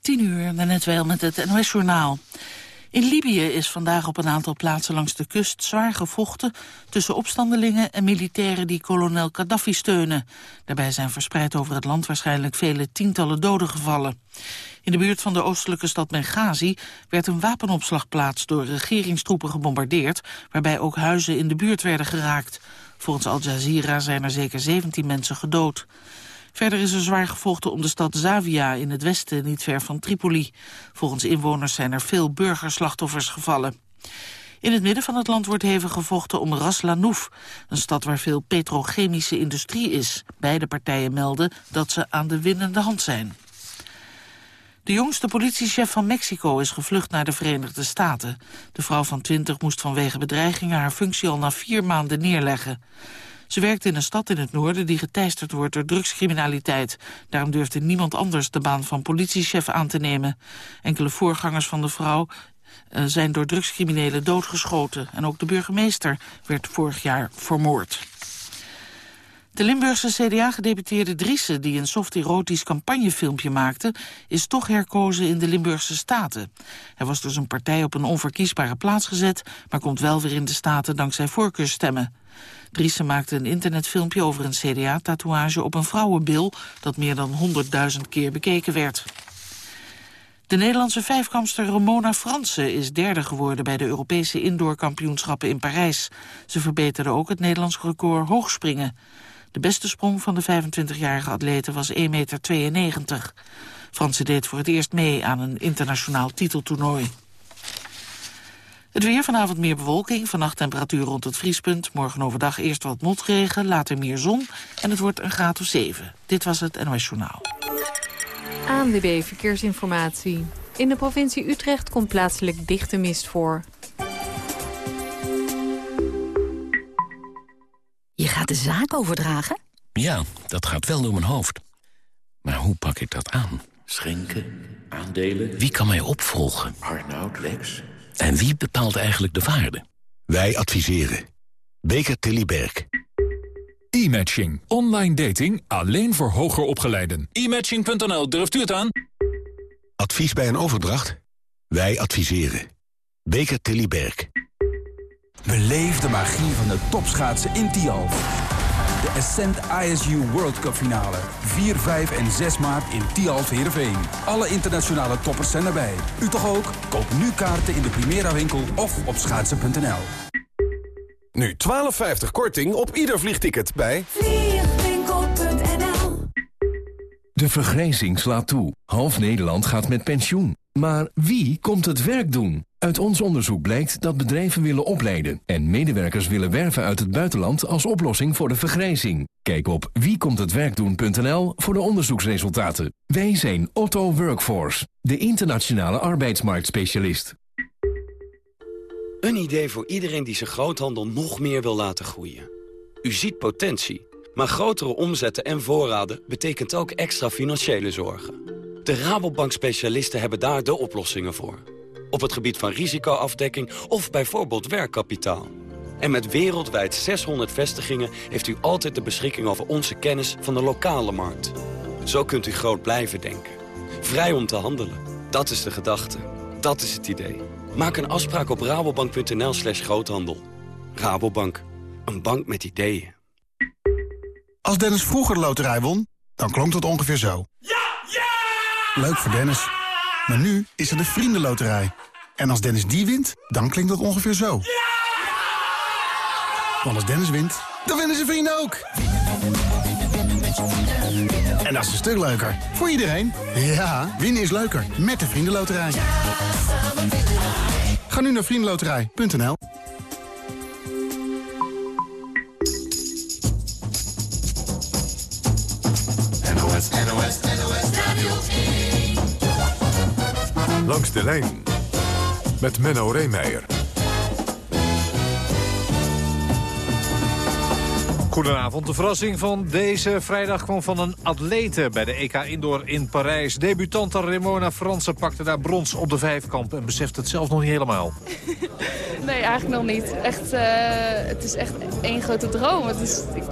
10 uur, net wel met het NOS-journaal. In Libië is vandaag op een aantal plaatsen langs de kust zwaar gevochten tussen opstandelingen en militairen die kolonel Gaddafi steunen. Daarbij zijn verspreid over het land waarschijnlijk vele tientallen doden gevallen. In de buurt van de oostelijke stad Benghazi werd een wapenopslagplaats door regeringstroepen gebombardeerd, waarbij ook huizen in de buurt werden geraakt. Volgens Al Jazeera zijn er zeker 17 mensen gedood. Verder is er zwaar gevochten om de stad Zavia in het westen, niet ver van Tripoli. Volgens inwoners zijn er veel burgerslachtoffers gevallen. In het midden van het land wordt hevig gevochten om Ras Lanouf, een stad waar veel petrochemische industrie is. Beide partijen melden dat ze aan de winnende hand zijn. De jongste politiechef van Mexico is gevlucht naar de Verenigde Staten. De vrouw van 20 moest vanwege bedreigingen haar functie al na vier maanden neerleggen. Ze werkte in een stad in het noorden die geteisterd wordt door drugscriminaliteit. Daarom durfde niemand anders de baan van politiechef aan te nemen. Enkele voorgangers van de vrouw uh, zijn door drugscriminelen doodgeschoten. En ook de burgemeester werd vorig jaar vermoord. De Limburgse CDA-gedeputeerde Driessen, die een soft-erotisch campagnefilmpje maakte, is toch herkozen in de Limburgse Staten. Hij was door zijn partij op een onverkiesbare plaats gezet, maar komt wel weer in de Staten dankzij voorkeurstemmen. Driessen maakte een internetfilmpje over een CDA-tatoeage op een vrouwenbil... dat meer dan 100.000 keer bekeken werd. De Nederlandse vijfkamster Ramona Fransen is derde geworden... bij de Europese indoorkampioenschappen in Parijs. Ze verbeterde ook het Nederlands record hoogspringen. De beste sprong van de 25-jarige atlete was 1,92 meter. Fransen deed voor het eerst mee aan een internationaal titeltoernooi. Het weer, vanavond meer bewolking, vannacht temperatuur rond het vriespunt. Morgen overdag eerst wat motregen, later meer zon en het wordt een graad of 7. Dit was het NOS Journaal. ANWB Verkeersinformatie. In de provincie Utrecht komt plaatselijk dichte mist voor. Je gaat de zaak overdragen? Ja, dat gaat wel door mijn hoofd. Maar hoe pak ik dat aan? Schenken, aandelen... Wie kan mij opvolgen? Arnoud, Lex... En wie bepaalt eigenlijk de waarde? Wij adviseren. Beker Tilly Berg. E-matching. Online dating alleen voor hoger opgeleiden. E-matching.nl, durft u het aan? Advies bij een overdracht? Wij adviseren. Beker Tilly Berg. Beleef de magie van de topschaatsen in Tialf. De Ascent ISU World Cup finale. 4, 5 en 6 maart in Tialf Heerenveen. Alle internationale toppers zijn erbij. U toch ook? Koop nu kaarten in de Primera winkel of op schaatsen.nl. Nu 12,50 korting op ieder vliegticket bij... Vliegwinkel.nl De vergrijzing slaat toe. Half Nederland gaat met pensioen. Maar wie komt het werk doen? Uit ons onderzoek blijkt dat bedrijven willen opleiden... en medewerkers willen werven uit het buitenland als oplossing voor de vergrijzing. Kijk op wiekomthetwerkdoen.nl voor de onderzoeksresultaten. Wij zijn Otto Workforce, de internationale arbeidsmarktspecialist. Een idee voor iedereen die zijn groothandel nog meer wil laten groeien. U ziet potentie, maar grotere omzetten en voorraden... betekent ook extra financiële zorgen. De Rabobank-specialisten hebben daar de oplossingen voor op het gebied van risicoafdekking of bijvoorbeeld werkkapitaal. En met wereldwijd 600 vestigingen heeft u altijd de beschikking over onze kennis van de lokale markt. Zo kunt u groot blijven denken. Vrij om te handelen. Dat is de gedachte. Dat is het idee. Maak een afspraak op rabobank.nl slash groothandel. Rabobank. Een bank met ideeën. Als Dennis vroeger de loterij won, dan klonk dat ongeveer zo. Ja! Ja! Leuk voor Dennis. Maar nu is er de Vriendenloterij. En als Dennis die wint, dan klinkt dat ongeveer zo. Ja! Want als Dennis wint, dan winnen zijn vrienden ook. En dat is een stuk leuker. Voor iedereen. Ja, winnen is leuker. Met de Vriendenloterij. Ga nu naar vriendenloterij.nl NOS, NOS, Langs de lijn met Menno Reemeijer. Goedenavond. De verrassing van deze vrijdag kwam van een atlete bij de EK Indoor in Parijs. Debutante Ramona Fransen pakte daar brons op de vijfkamp en beseft het zelf nog niet helemaal. Nee, eigenlijk nog niet. Echt, uh, het is echt één grote droom. Het is, ik,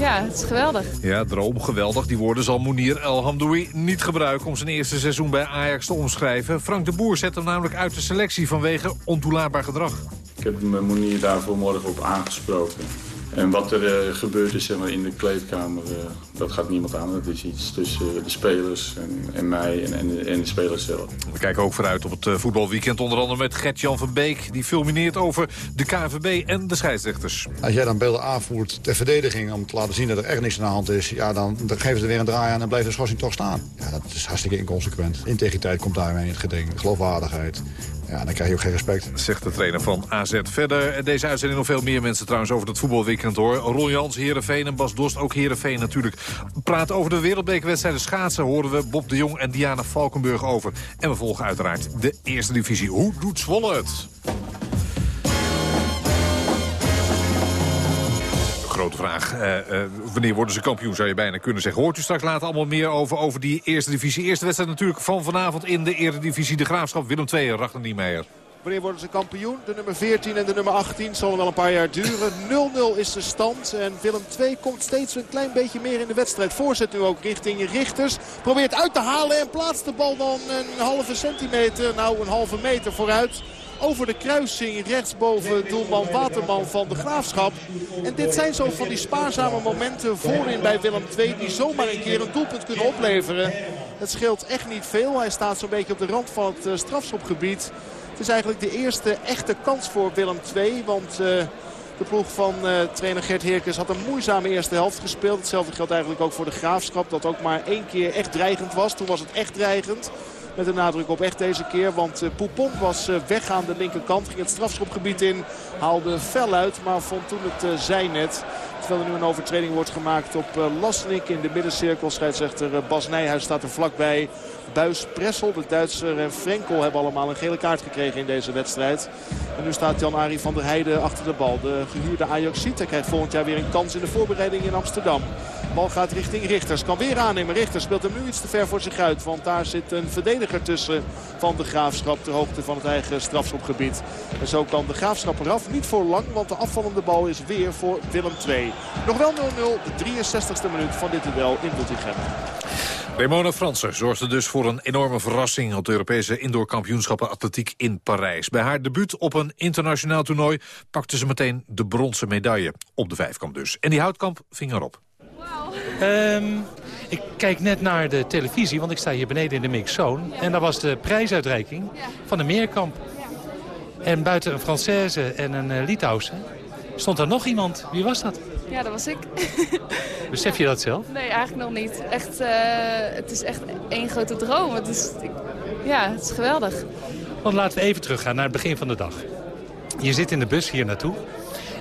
Ja, het is geweldig. Ja, droom, geweldig. Die woorden zal Mounir El Hamdoui niet gebruiken... om zijn eerste seizoen bij Ajax te omschrijven. Frank de Boer zet hem namelijk uit de selectie vanwege ontoelaatbaar gedrag. Ik heb Mounir daarvoor morgen op aangesproken. En wat er uh, gebeurd is zeg maar, in de kleedkamer, uh, dat gaat niemand aan. Dat is iets tussen de spelers en, en mij en, en, en, de spelers zelf. We kijken ook vooruit op het voetbalweekend. Onder andere met Gert-Jan van Beek. Die fulmineert over de KNVB en de scheidsrechters. Als jij dan beelden aanvoert ter verdediging om te laten zien dat er echt niks aan de hand is... Ja, dan, dan geven ze er weer een draai aan en blijft de schorsing toch staan. Ja, dat is hartstikke inconsequent. Integriteit komt daarmee in het geding. Geloofwaardigheid. Ja, dan krijg je ook geen respect. Zegt de trainer van AZ. Verder deze uitzending nog veel meer mensen trouwens over het voetbalweekend hoor. Ron Jans, Heerenveen en Bas Dost, ook Heerenveen natuurlijk. Praten over de wereldbekerwedstrijden schaatsen horen we Bob de Jong en Diana Valkenburg over. En we volgen uiteraard de eerste divisie. Hoe doet Zwolle het? grote vraag. Uh, uh, wanneer worden ze kampioen, zou je bijna kunnen zeggen. Hoort u straks later allemaal meer over, over die eerste divisie. Eerste wedstrijd natuurlijk van vanavond in de eredivisie. De Graafschap Willem II, Ragnar Niemeyer. Wanneer worden ze kampioen? De nummer 14 en de nummer 18 zal wel een paar jaar duren. 0-0 is de stand. En Willem II komt steeds een klein beetje meer in de wedstrijd. Voorzet nu ook richting Richters. Probeert uit te halen en plaatst de bal dan een halve centimeter. Nou, een halve meter vooruit over de kruising rechtsboven doelman Waterman van de Graafschap. En dit zijn zo van die spaarzame momenten voorin bij Willem II... die zomaar een keer een doelpunt kunnen opleveren. Het scheelt echt niet veel. Hij staat zo'n beetje op de rand van het strafschopgebied. Het is eigenlijk de eerste echte kans voor Willem II. Want... Uh, de ploeg van uh, trainer Gert Heerkens had een moeizame eerste helft gespeeld. Hetzelfde geldt eigenlijk ook voor de Graafschap. Dat ook maar één keer echt dreigend was. Toen was het echt dreigend. Met een nadruk op echt deze keer. Want uh, Poupon was weg aan de linkerkant. Ging het strafschopgebied in. Haalde fel uit. Maar vond toen het zijnet. Terwijl er nu een overtreding wordt gemaakt op Lasnik in de middencirkel. Scheidsrechter Bas Nijhuis staat er vlakbij. Buis Pressel, de Duitser en Frenkel hebben allemaal een gele kaart gekregen in deze wedstrijd. En nu staat Jan-Arie van der Heijden achter de bal. De gehuurde Ajaxiet. Hij krijgt volgend jaar weer een kans in de voorbereiding in Amsterdam. Bal gaat richting Richters. Kan weer aannemen. Richters speelt hem nu iets te ver voor zich uit. Want daar zit een verdediger tussen van de Graafschap. Ter hoogte van het eigen strafschopgebied. En zo kan de Graafschap eraf. Niet voor lang. Want de afvallende bal is weer voor Willem II. Nog wel 0-0. De 63ste minuut van dit duel in Doetinchem. Ramona Fransen zorgde dus voor een enorme verrassing... op de Europese indoorkampioenschappen atletiek in Parijs. Bij haar debuut op een internationaal toernooi... pakte ze meteen de bronzen medaille. Op de vijfkamp dus. En die houtkamp ving erop. Um, ik kijk net naar de televisie, want ik sta hier beneden in de mixzone. En daar was de prijsuitreiking van de meerkamp. En buiten een Française en een uh, Litouwse stond er nog iemand. Wie was dat? Ja, dat was ik. Besef je dat zelf? Nee, eigenlijk nog niet. Echt, uh, het is echt één grote droom. Het is, ik, ja, het is geweldig. Want laten we even teruggaan naar het begin van de dag. Je zit in de bus hier naartoe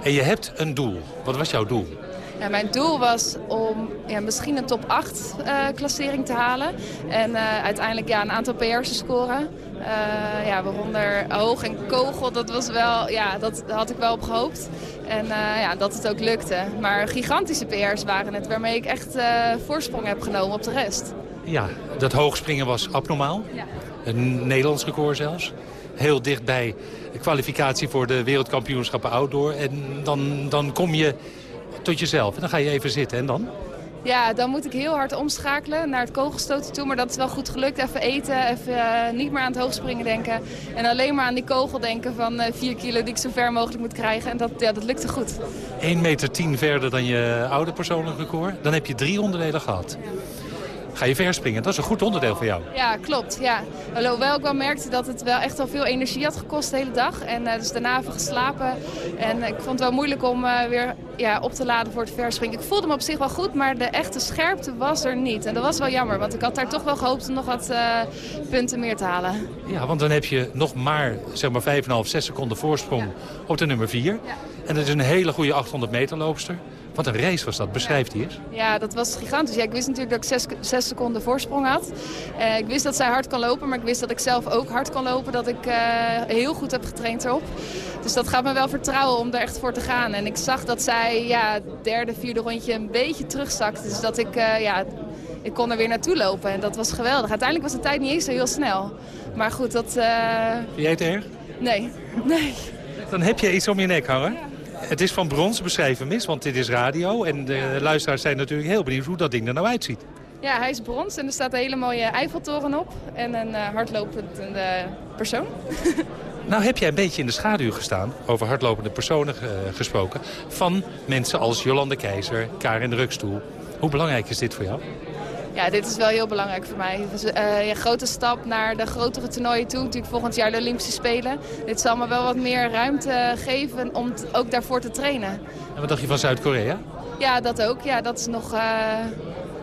en je hebt een doel. Wat was jouw doel? Ja, mijn doel was om ja, misschien een top 8 uh, klassering te halen. En uh, uiteindelijk ja, een aantal PR's te scoren. Uh, ja, waaronder hoog en kogel, dat, was wel, ja, dat had ik wel op gehoopt. En ja, dat het ook lukte. Maar gigantische PR's waren het, waarmee ik echt voorsprong heb genomen op de rest. Ja, dat hoogspringen was abnormaal. Ja. Een Nederlands record zelfs. Heel dichtbij de kwalificatie voor de wereldkampioenschappen outdoor. En dan, dan kom je tot jezelf. En dan ga je even zitten en dan? Ja, dan moet ik heel hard omschakelen naar het kogelstoten toe. Maar dat is wel goed gelukt. Even eten, even uh, niet meer aan het hoogspringen denken. En alleen maar aan die kogel denken van uh, 4 kilo die ik zo ver mogelijk moet krijgen. En dat, ja, dat lukte goed. 1 meter 10 verder dan je oude persoonlijk record. Dan heb je drie onderdelen gehad ga je verspringen. Dat is een goed onderdeel voor jou. Ja, klopt. Ja. Hoewel ik wel merkte dat het wel echt al veel energie had gekost de hele dag. En uh, dus daarna even geslapen. En ik vond het wel moeilijk om uh, weer ja, op te laden voor het verspringen. Ik voelde me op zich wel goed, maar de echte scherpte was er niet. En dat was wel jammer, want ik had daar toch wel gehoopt om nog wat uh, punten meer te halen. Ja, want dan heb je nog maar, zeg maar 5,5, 6 seconden voorsprong ja. op de nummer 4. Ja. En dat is een hele goede 800 meter loopster. Wat een race was dat. Beschrijf die eens. Ja, dat was gigantisch. Ja, ik wist natuurlijk dat ik zes, zes seconden voorsprong had. Uh, ik wist dat zij hard kan lopen, maar ik wist dat ik zelf ook hard kan lopen. Dat ik uh, heel goed heb getraind erop. Dus dat gaat me wel vertrouwen om er echt voor te gaan. En ik zag dat zij ja, derde, vierde rondje een beetje terugzakte. Dus dat ik, uh, ja, ik kon er weer naartoe lopen. En dat was geweldig. Uiteindelijk was de tijd niet eens zo heel snel. Maar goed, dat... Vind jij het erg? Nee, nee. Dan heb je iets om je nek hangen? Ja. Het is van brons, beschrijven mis, want dit is radio. En de luisteraars zijn natuurlijk heel benieuwd hoe dat ding er nou uitziet. Ja, hij is brons en er staat een hele mooie Eiffeltoren op. En een uh, hardlopende persoon. Nou heb jij een beetje in de schaduw gestaan, over hardlopende personen uh, gesproken... van mensen als Jolande Keizer, Karin Rukstoel. Hoe belangrijk is dit voor jou? Ja, dit is wel heel belangrijk voor mij. Uh, een grote stap naar de grotere toernooien toe. Natuurlijk volgend jaar de Olympische Spelen. Dit zal me wel wat meer ruimte geven om ook daarvoor te trainen. En wat dacht je van Zuid-Korea? Ja, dat ook. Ja, dat is nog... Uh,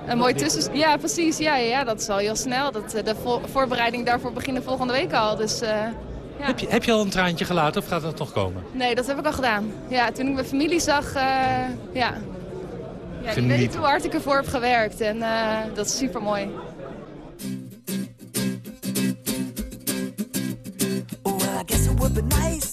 een mooi tussen... Ja, precies. Ja, ja, dat is al heel snel. Dat, de vo voorbereiding daarvoor beginnen volgende week al. Dus, uh, ja. heb, je, heb je al een traantje gelaten of gaat dat nog komen? Nee, dat heb ik al gedaan. Ja, toen ik mijn familie zag, uh, ja, ja, die weet hoe hard ik ervoor heb gewerkt. En uh, dat is super mooi. Well, I guess it would be nice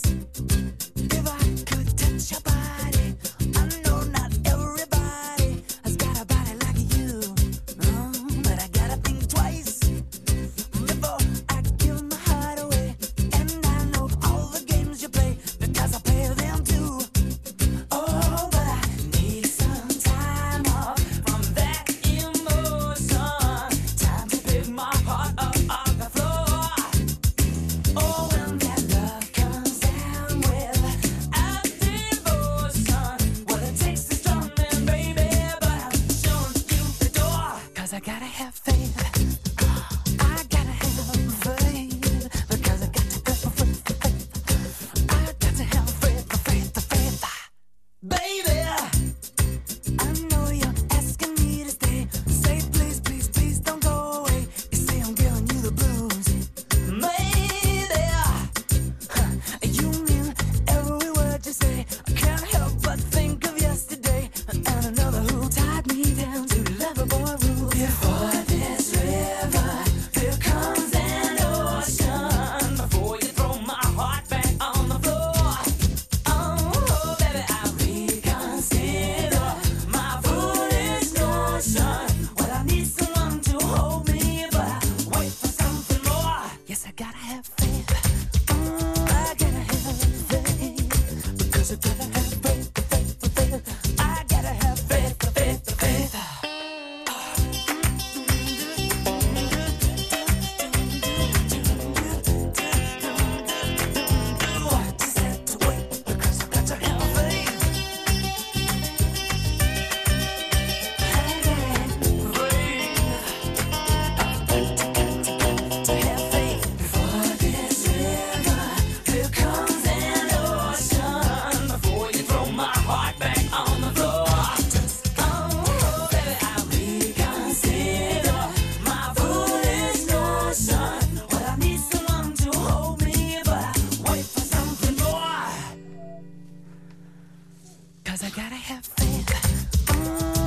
Cause I gotta have faith.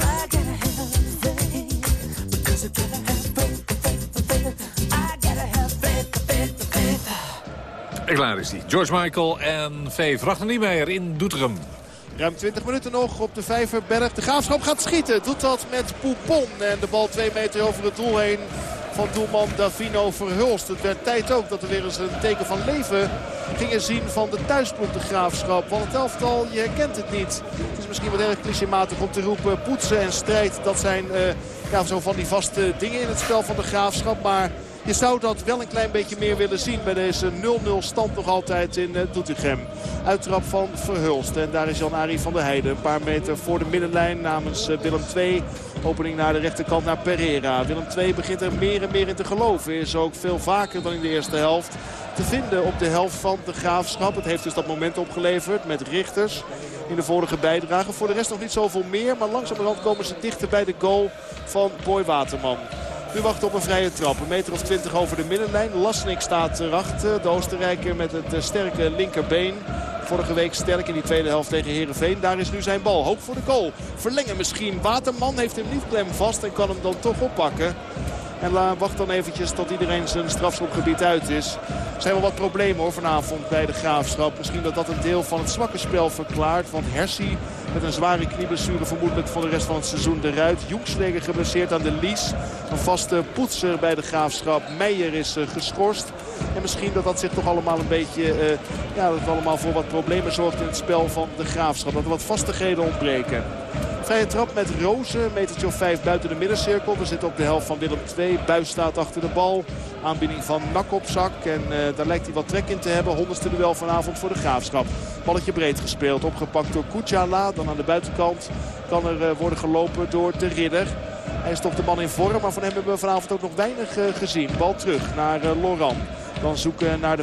I gotta have faith. Because I gotta have faith, faith, faith. I gotta have faith, faith, faith. En klaar is hij. George Michael en V. Vrachten Niemeyer in Doetinchem. Ruim 20 minuten nog op de Vijverberg. De Graafschap gaat schieten. Doet dat met Poupon. En de bal twee meter over het doel heen van doelman Davino Verhulst. Het werd tijd ook dat we weer eens een teken van leven gingen zien van de thuisploeg de Graafschap. Want het elftal, je herkent het niet. Het is misschien wat erg clichématig om te roepen poetsen en strijd. Dat zijn uh, ja, zo van die vaste dingen in het spel van de Graafschap. Maar je zou dat wel een klein beetje meer willen zien bij deze 0-0 stand nog altijd in uh, Doetinchem. Uittrap van Verhulst. En daar is Jan-Arie van der Heijden. Een paar meter voor de middenlijn namens uh, Willem II. Opening naar de rechterkant naar Pereira. Willem II begint er meer en meer in te geloven. Is ook veel vaker dan in de eerste helft te vinden op de helft van de Graafschap. Het heeft dus dat moment opgeleverd met Richters in de vorige bijdrage. Voor de rest nog niet zoveel meer. Maar langzamerhand komen ze dichter bij de goal van Boy Waterman. Nu wacht op een vrije trap. Een meter of twintig over de middenlijn. Lasnik staat erachter. De Oostenrijker met het sterke linkerbeen. Vorige week sterk in die tweede helft tegen Heerenveen. Daar is nu zijn bal. Hoop voor de goal. Verlengen misschien. Waterman heeft hem niet klem vast en kan hem dan toch oppakken. En wacht dan eventjes tot iedereen zijn strafschopgebied uit is. Er zijn wel wat problemen hoor vanavond bij de Graafschap. Misschien dat dat een deel van het zwakke spel verklaart. Want Hersie met een zware knieblessure vermoedelijk voor de rest van het seizoen eruit. Joeksleger geblesseerd aan de lies. Een vaste poetser bij de Graafschap. Meijer is geschorst. En misschien dat dat zich toch allemaal een beetje... ja, dat het allemaal voor wat problemen zorgt in het spel van de Graafschap. Dat er wat vastigheden ontbreken. Vrije trap met Rozen. Metertje of 5 buiten de middencirkel. We zitten op de helft van Willem II. Buis staat achter de bal. Aanbieding van Nak op zak. En uh, daar lijkt hij wat trek in te hebben. Honderdste duel vanavond voor de Graafschap. Balletje breed gespeeld. Opgepakt door Kuchala. Dan aan de buitenkant kan er uh, worden gelopen door de Ridder. Hij is toch de man in vorm. Maar van hem hebben we vanavond ook nog weinig gezien. Bal terug naar Loran. Dan zoeken naar de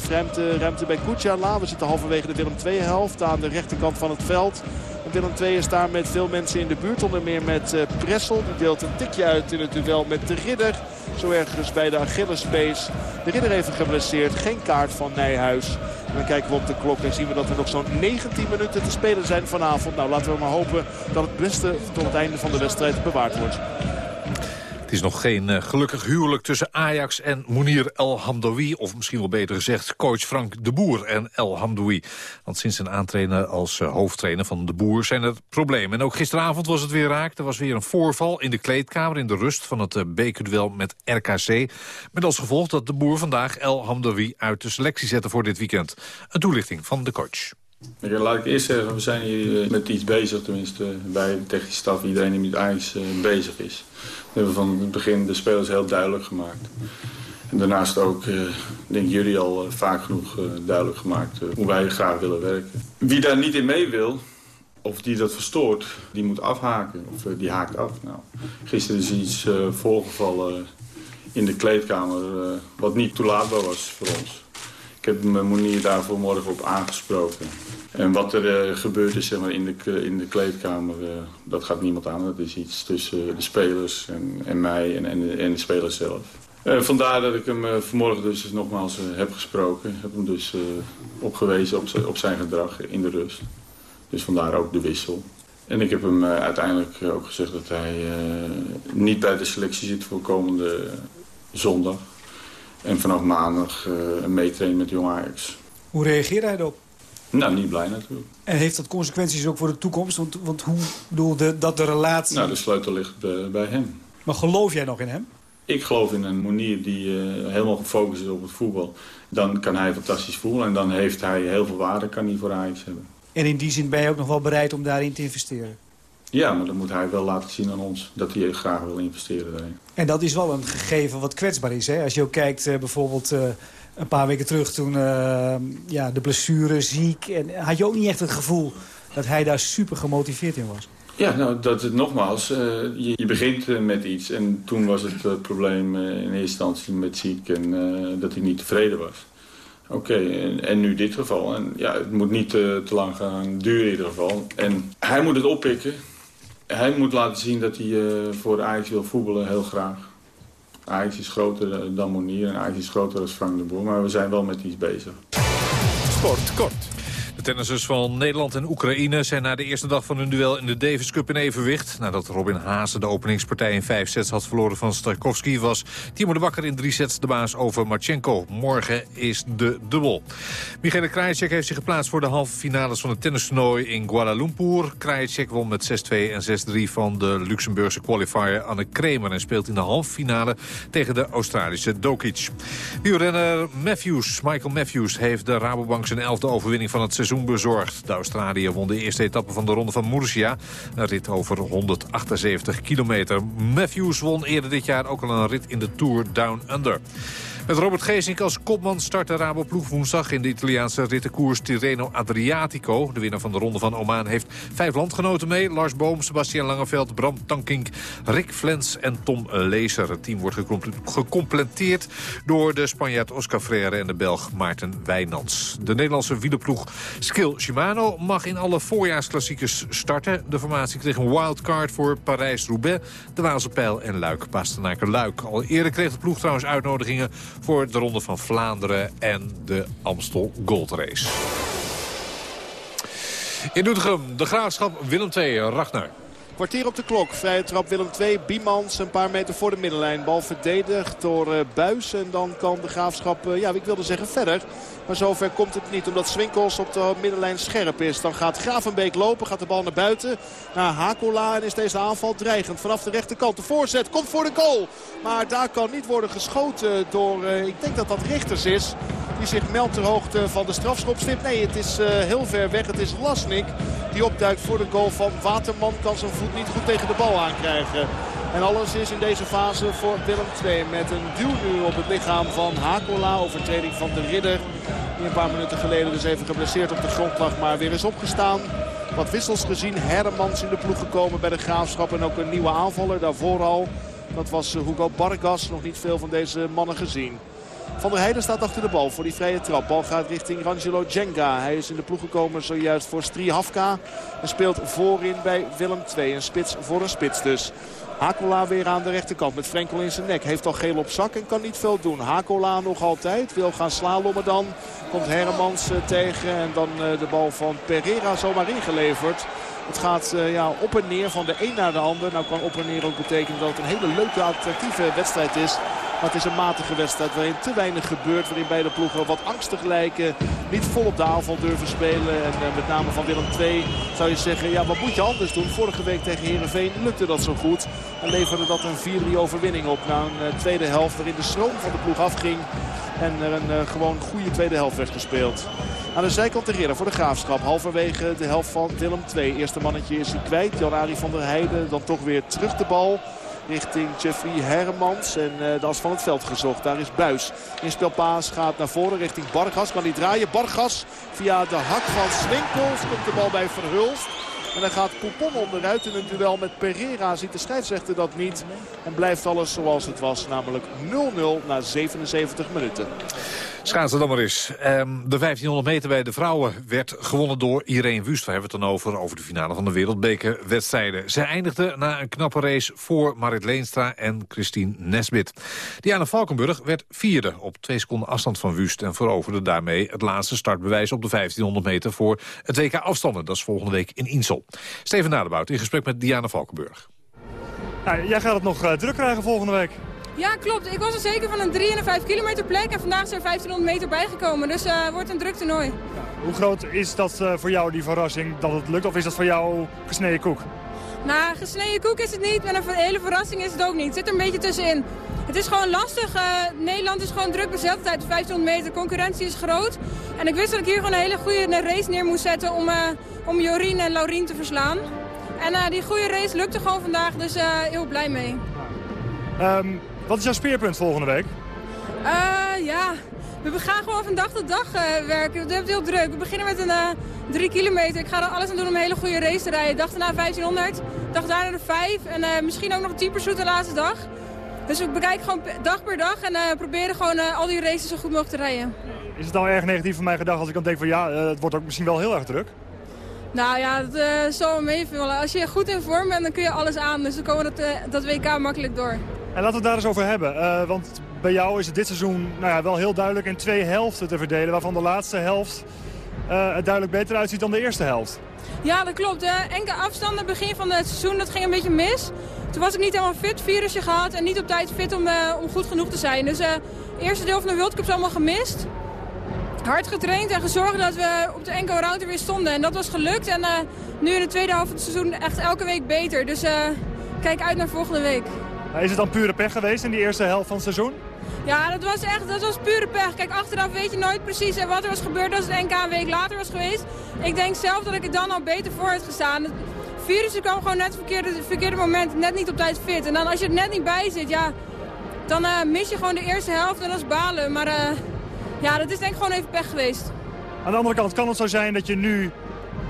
ruimte, bij Kuchala. We zitten halverwege de Willem II helft aan de rechterkant van het veld. Willem II is daar met veel mensen in de buurt. Onder meer met uh, Pressel. Die deelt een tikje uit in het duel met de Ridder. Zo ergens bij de Achillespees. De Ridder even geblesseerd. Geen kaart van Nijhuis. Dan kijken we op de klok en zien we dat er nog zo'n 19 minuten te spelen zijn vanavond. Nou, laten we maar hopen dat het beste tot het einde van de wedstrijd bewaard wordt is nog geen uh, gelukkig huwelijk tussen Ajax en Mounir El Hamdoui. Of misschien wel beter gezegd coach Frank de Boer en El Hamdoui. Want sinds zijn aantrainen als uh, hoofdtrainer van de Boer zijn er problemen. En ook gisteravond was het weer raak. Er was weer een voorval in de kleedkamer in de rust van het uh, bekerduel met RKC. Met als gevolg dat de Boer vandaag El Hamdoui uit de selectie zette voor dit weekend. Een toelichting van de coach. Laat ik eerst zeggen, we zijn hier met iets bezig, tenminste bij de technische staf, iedereen die met Ajax bezig is. We hebben van het begin de spelers heel duidelijk gemaakt. En daarnaast ook, eh, denk jullie al eh, vaak genoeg eh, duidelijk gemaakt hoe wij graag willen werken. Wie daar niet in mee wil, of die dat verstoort, die moet afhaken. Of die haakt af. Nou, gisteren is iets voorgevallen in de kleedkamer wat niet toelaatbaar was voor ons. Ik heb mijn manier daarvoor morgen op aangesproken. En wat er uh, gebeurd is zeg maar, in, de, in de kleedkamer, uh, dat gaat niemand aan. Dat is iets tussen de spelers en, en mij en, en, de, spelers zelf. Vandaar dat ik hem vanmorgen dus nogmaals heb gesproken. Heb hem dus opgewezen op, op zijn gedrag in de rust. Dus vandaar ook de wissel. En ik heb hem uiteindelijk ook gezegd dat hij niet bij de selectie zit voor komende zondag. En vanaf maandag een meetrainen met Jong Ajax. Hoe reageerde hij erop? Nou, niet blij natuurlijk. En heeft dat consequenties ook voor de toekomst? Want, want hoe bedoel de, dat de relatie... Nou, de sleutel ligt bij, bij, hem. Maar geloof jij nog in hem? Ik geloof in een manier die uh, helemaal gefocust is op het voetbal. Dan kan hij fantastisch voelen en dan heeft hij heel veel waarde, kan hij voor Ajax hebben. En in die zin ben je ook nog wel bereid om daarin te investeren? Ja, maar dan moet hij wel laten zien aan ons dat hij graag wil investeren daarin. En dat is wel een gegeven wat kwetsbaar is. Hè? Als je ook kijkt uh, bijvoorbeeld... Uh, een paar weken terug toen uh, ja, de blessure, ziek. En had je ook niet echt het gevoel dat hij daar super gemotiveerd in was? Ja, nou, dat, nogmaals, uh, je, je, begint uh, met iets. En toen was het probleem in eerste instantie met ziek en dat hij niet tevreden was. Oké, en, en, nu dit geval. En ja, het moet niet te lang gaan duren in ieder geval. En hij moet het oppikken. Hij moet laten zien dat hij voor Ajax wil voetballen, heel graag. Ajax is groter dan Monier en Ajax is groter dan Frank de Boer. Maar we zijn wel met iets bezig. Sport, kort. Tennissers van Nederland en Oekraïne zijn na de eerste dag van hun duel in de Davis Cup in evenwicht. Nadat Robin Haase de openingspartij in vijf sets had verloren van Starkovski... was Timo de Bakker in drie sets de baas over Marchenko. Morgen is de dubbel. Michele Krajicek heeft zich geplaatst voor de halve finales van het tennistoernooi in Kuala Lumpur. Krajicek won met 6-2 en 6-3 van de Luxemburgse qualifier Anne Kremer... en speelt in de halve finale tegen de Australische Dokic. Wielrenner Matthews, Michael Matthews, heeft de Rabobank zijn elfde overwinning van het seizoen bezorgd. De Australiër won de eerste etappe van de Ronde van Murcia. Een rit over 178 kilometer. Matthews won eerder dit jaar ook al een rit in de Tour Down Under. Met Robert Geesink als kopman start de Rabo-ploeg woensdag... in de Italiaanse rittenkoers Tirreno Adriatico. De winnaar van de Ronde van Oman heeft vijf landgenoten mee. Lars Boom, Sebastian Langeveld, Bram Tankink, Rick Flens en Tom Lezer. Het team wordt gecompleteerd door de Spanjaard Oscar Freire... en de Belg Maarten Wijnands. De Nederlandse wielerploeg Skill Shimano mag in alle voorjaarsklassiekers starten. De formatie kreeg een wildcard voor Parijs-Roubaix, de Waalse en Luik, Bastenaker-Luik. Al eerder kreeg de ploeg trouwens uitnodigingen voor de Ronde van Vlaanderen en de Amstel Gold Race. In Doetinchem, de graafschap Willem II, Ragnar. Kwartier op de klok. Vrije trap Willem 2. Biemans een paar meter voor de middenlijn. Bal verdedigd door uh, Buis. En dan kan de Graafschap, uh, ja ik wilde zeggen verder. Maar zover komt het niet omdat Swinkels op de middenlijn scherp is. Dan gaat Gravenbeek lopen, gaat de bal naar buiten. Naar Hakola en is deze aanval dreigend. Vanaf de rechterkant de voorzet komt voor de goal. Maar daar kan niet worden geschoten door, uh, ik denk dat dat Richters is. Die zich meldt ter hoogte van de strafschopstip. Nee, het is uh, heel ver weg. Het is Lasnik die opduikt voor de goal van Waterman. Kan zijn voet niet goed tegen de bal aankrijgen. En alles is in deze fase voor Willem II. Met een duw nu op het lichaam van Hakola. Overtreding van de ridder. Die een paar minuten geleden dus even geblesseerd op de grond lag. Maar weer is opgestaan. Wat wissels gezien. Hermans in de ploeg gekomen bij de Graafschap. En ook een nieuwe aanvaller daarvoor al. Dat was Hugo Bargas. Nog niet veel van deze mannen gezien. Van der Heijden staat achter de bal voor die vrije trap. Bal gaat richting Rangelo Jenga. Hij is in de ploeg gekomen zojuist voor Strihavka. En speelt voorin bij Willem II. Een spits voor een spits dus. Hakola weer aan de rechterkant met Frenkel in zijn nek. Heeft al geel op zak en kan niet veel doen. Hakola nog altijd. Wil gaan slalommen dan. Komt Hermans tegen. En dan de bal van Pereira zomaar ingeleverd. Het gaat uh, ja, op en neer van de een naar de ander. Nou kan op en neer ook betekenen dat het een hele leuke, attractieve wedstrijd is. Maar het is een matige wedstrijd waarin te weinig gebeurt. Waarin beide ploegen wat angstig lijken. Niet vol op de aanval durven spelen. En uh, met name van Willem II zou je zeggen, ja wat moet je anders doen? Vorige week tegen Heerenveen lukte dat zo goed. En leverde dat een 4-3 overwinning op. Na een uh, tweede helft waarin de stroom van de ploeg afging. En er een uh, gewoon goede tweede helft werd gespeeld. Aan de zijkant de ridder voor de Graafschap. Halverwege de helft van Willem 2. Eerste mannetje is hij kwijt. Jan-Arie van der Heijden. Dan toch weer terug de bal richting Jeffrey Hermans. En uh, dat is van het veld gezocht. Daar is Buis. Inspelpaas gaat naar voren richting Bargas. Kan hij draaien. Bargas via de hak van Swinkels. Komt de bal bij Verhulst. En dan gaat Poupon onderuit in een duel met Pereira. Ziet de scheidsrechter dat niet. En blijft alles zoals het was. Namelijk 0-0 na 77 minuten. Schaatsen dan maar eens. Um, de 1500 meter bij de vrouwen werd gewonnen door Irene Wust. Waar hebben we het dan over? Over de finale van de wereldbekerwedstrijden. Zij eindigde na een knappe race voor Marit Leenstra en Christine Nesbit. Diana Valkenburg werd vierde op twee seconden afstand van Wust... en veroverde daarmee het laatste startbewijs op de 1500 meter... voor het WK afstanden. Dat is volgende week in Insel. Steven Nadebout in gesprek met Diana Valkenburg. Nou, jij gaat het nog uh, druk krijgen volgende week. Ja, klopt. Ik was er zeker van een 3 en een 5 kilometer plek. En vandaag is er 1500 meter bijgekomen. Dus het uh, wordt een druk toernooi. Hoe groot is dat uh, voor jou, die verrassing, dat het lukt? Of is dat voor jou gesneden koek? Nou, gesneden koek is het niet. En een hele verrassing is het ook niet. Het zit er een beetje tussenin. Het is gewoon lastig. Uh, Nederland is gewoon druk bezet tijdens de 1500 meter. De concurrentie is groot. En ik wist dat ik hier gewoon een hele goede race neer moest zetten om, om Jorien en Laurien te verslaan. En die goede race lukte gewoon vandaag, dus heel blij mee. Um, wat is jouw speerpunt volgende week? Uh, ja, we gaan gewoon van dag tot dag uh, werken. We hebben het heel druk. We beginnen met een uh, drie kilometer. Ik ga er alles aan doen om een hele goede race te rijden. Dag daarna 1500, dag daarna de 5 en misschien ook nog een 10 pursuit de laatste dag. Dus ik bekijk gewoon dag per dag en proberen gewoon al die races zo goed mogelijk te rijden. Is het nou erg negatief van mijn gedacht als ik dan denk van ja, het wordt ook misschien wel heel erg druk? Nou ja, dat uh, zal meevallen. Als je goed in vorm bent, dan kun je alles aan. Dus dan komen we dat, dat WK makkelijk door. En laten we het daar eens over hebben. Uh, want bij jou is het dit seizoen nou ja, wel heel duidelijk in twee helften te verdelen. Waarvan de laatste helft uh, het duidelijk beter uitziet dan de eerste helft. Ja, dat klopt. Hè. Enkele afstanden begin van het seizoen, dat ging een beetje mis. Toen was ik niet helemaal fit, virusje gehad en niet op tijd fit om, uh, om goed genoeg te zijn. Dus het eerste deel van de World Cup is allemaal gemist. Hard getraind en gezorgd dat we op de enkel round er weer stonden. En dat was gelukt. En nu in de tweede helft van het seizoen echt elke week beter. Dus kijk uit naar volgende week. Is het dan pure pech geweest in die eerste helft van het seizoen? Ja, dat was echt dat was pure pech. Kijk, achteraf weet je nooit precies wat er was gebeurd als het NK een week later was geweest. Ik denk zelf dat ik het dan al beter voor had gestaan. Het virus kwam gewoon net het verkeerde, verkeerde moment, net niet op tijd fit. En dan als je er net niet bij zit, ja, dan uh, mis je gewoon de eerste helft en dat is balen. Maar uh, ja, dat is denk ik gewoon even pech geweest. Aan de andere kant kan het zo zijn dat je nu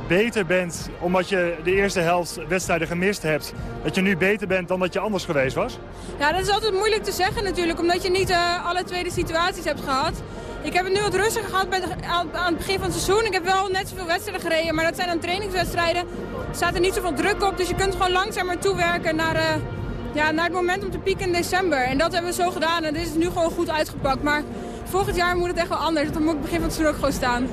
beter bent omdat je de eerste helft wedstrijden gemist hebt. Dat je nu beter bent dan dat je anders geweest was? Ja, dat is altijd moeilijk te zeggen natuurlijk. Omdat je niet uh, alle tweede situaties hebt gehad. Ik heb het nu wat rustiger gehad bij aan, het begin van het seizoen. Ik heb wel net zoveel wedstrijden gereden, maar dat zijn dan trainingswedstrijden. Er staat er niet zoveel druk op, dus je kunt gewoon langzamer toewerken naar, uh, ja, naar het moment om te pieken in december. En dat hebben we zo gedaan en dit is nu gewoon goed uitgepakt. Maar volgend jaar moet het echt wel anders. Dan moet ik begin van het seizoen ook gewoon staan.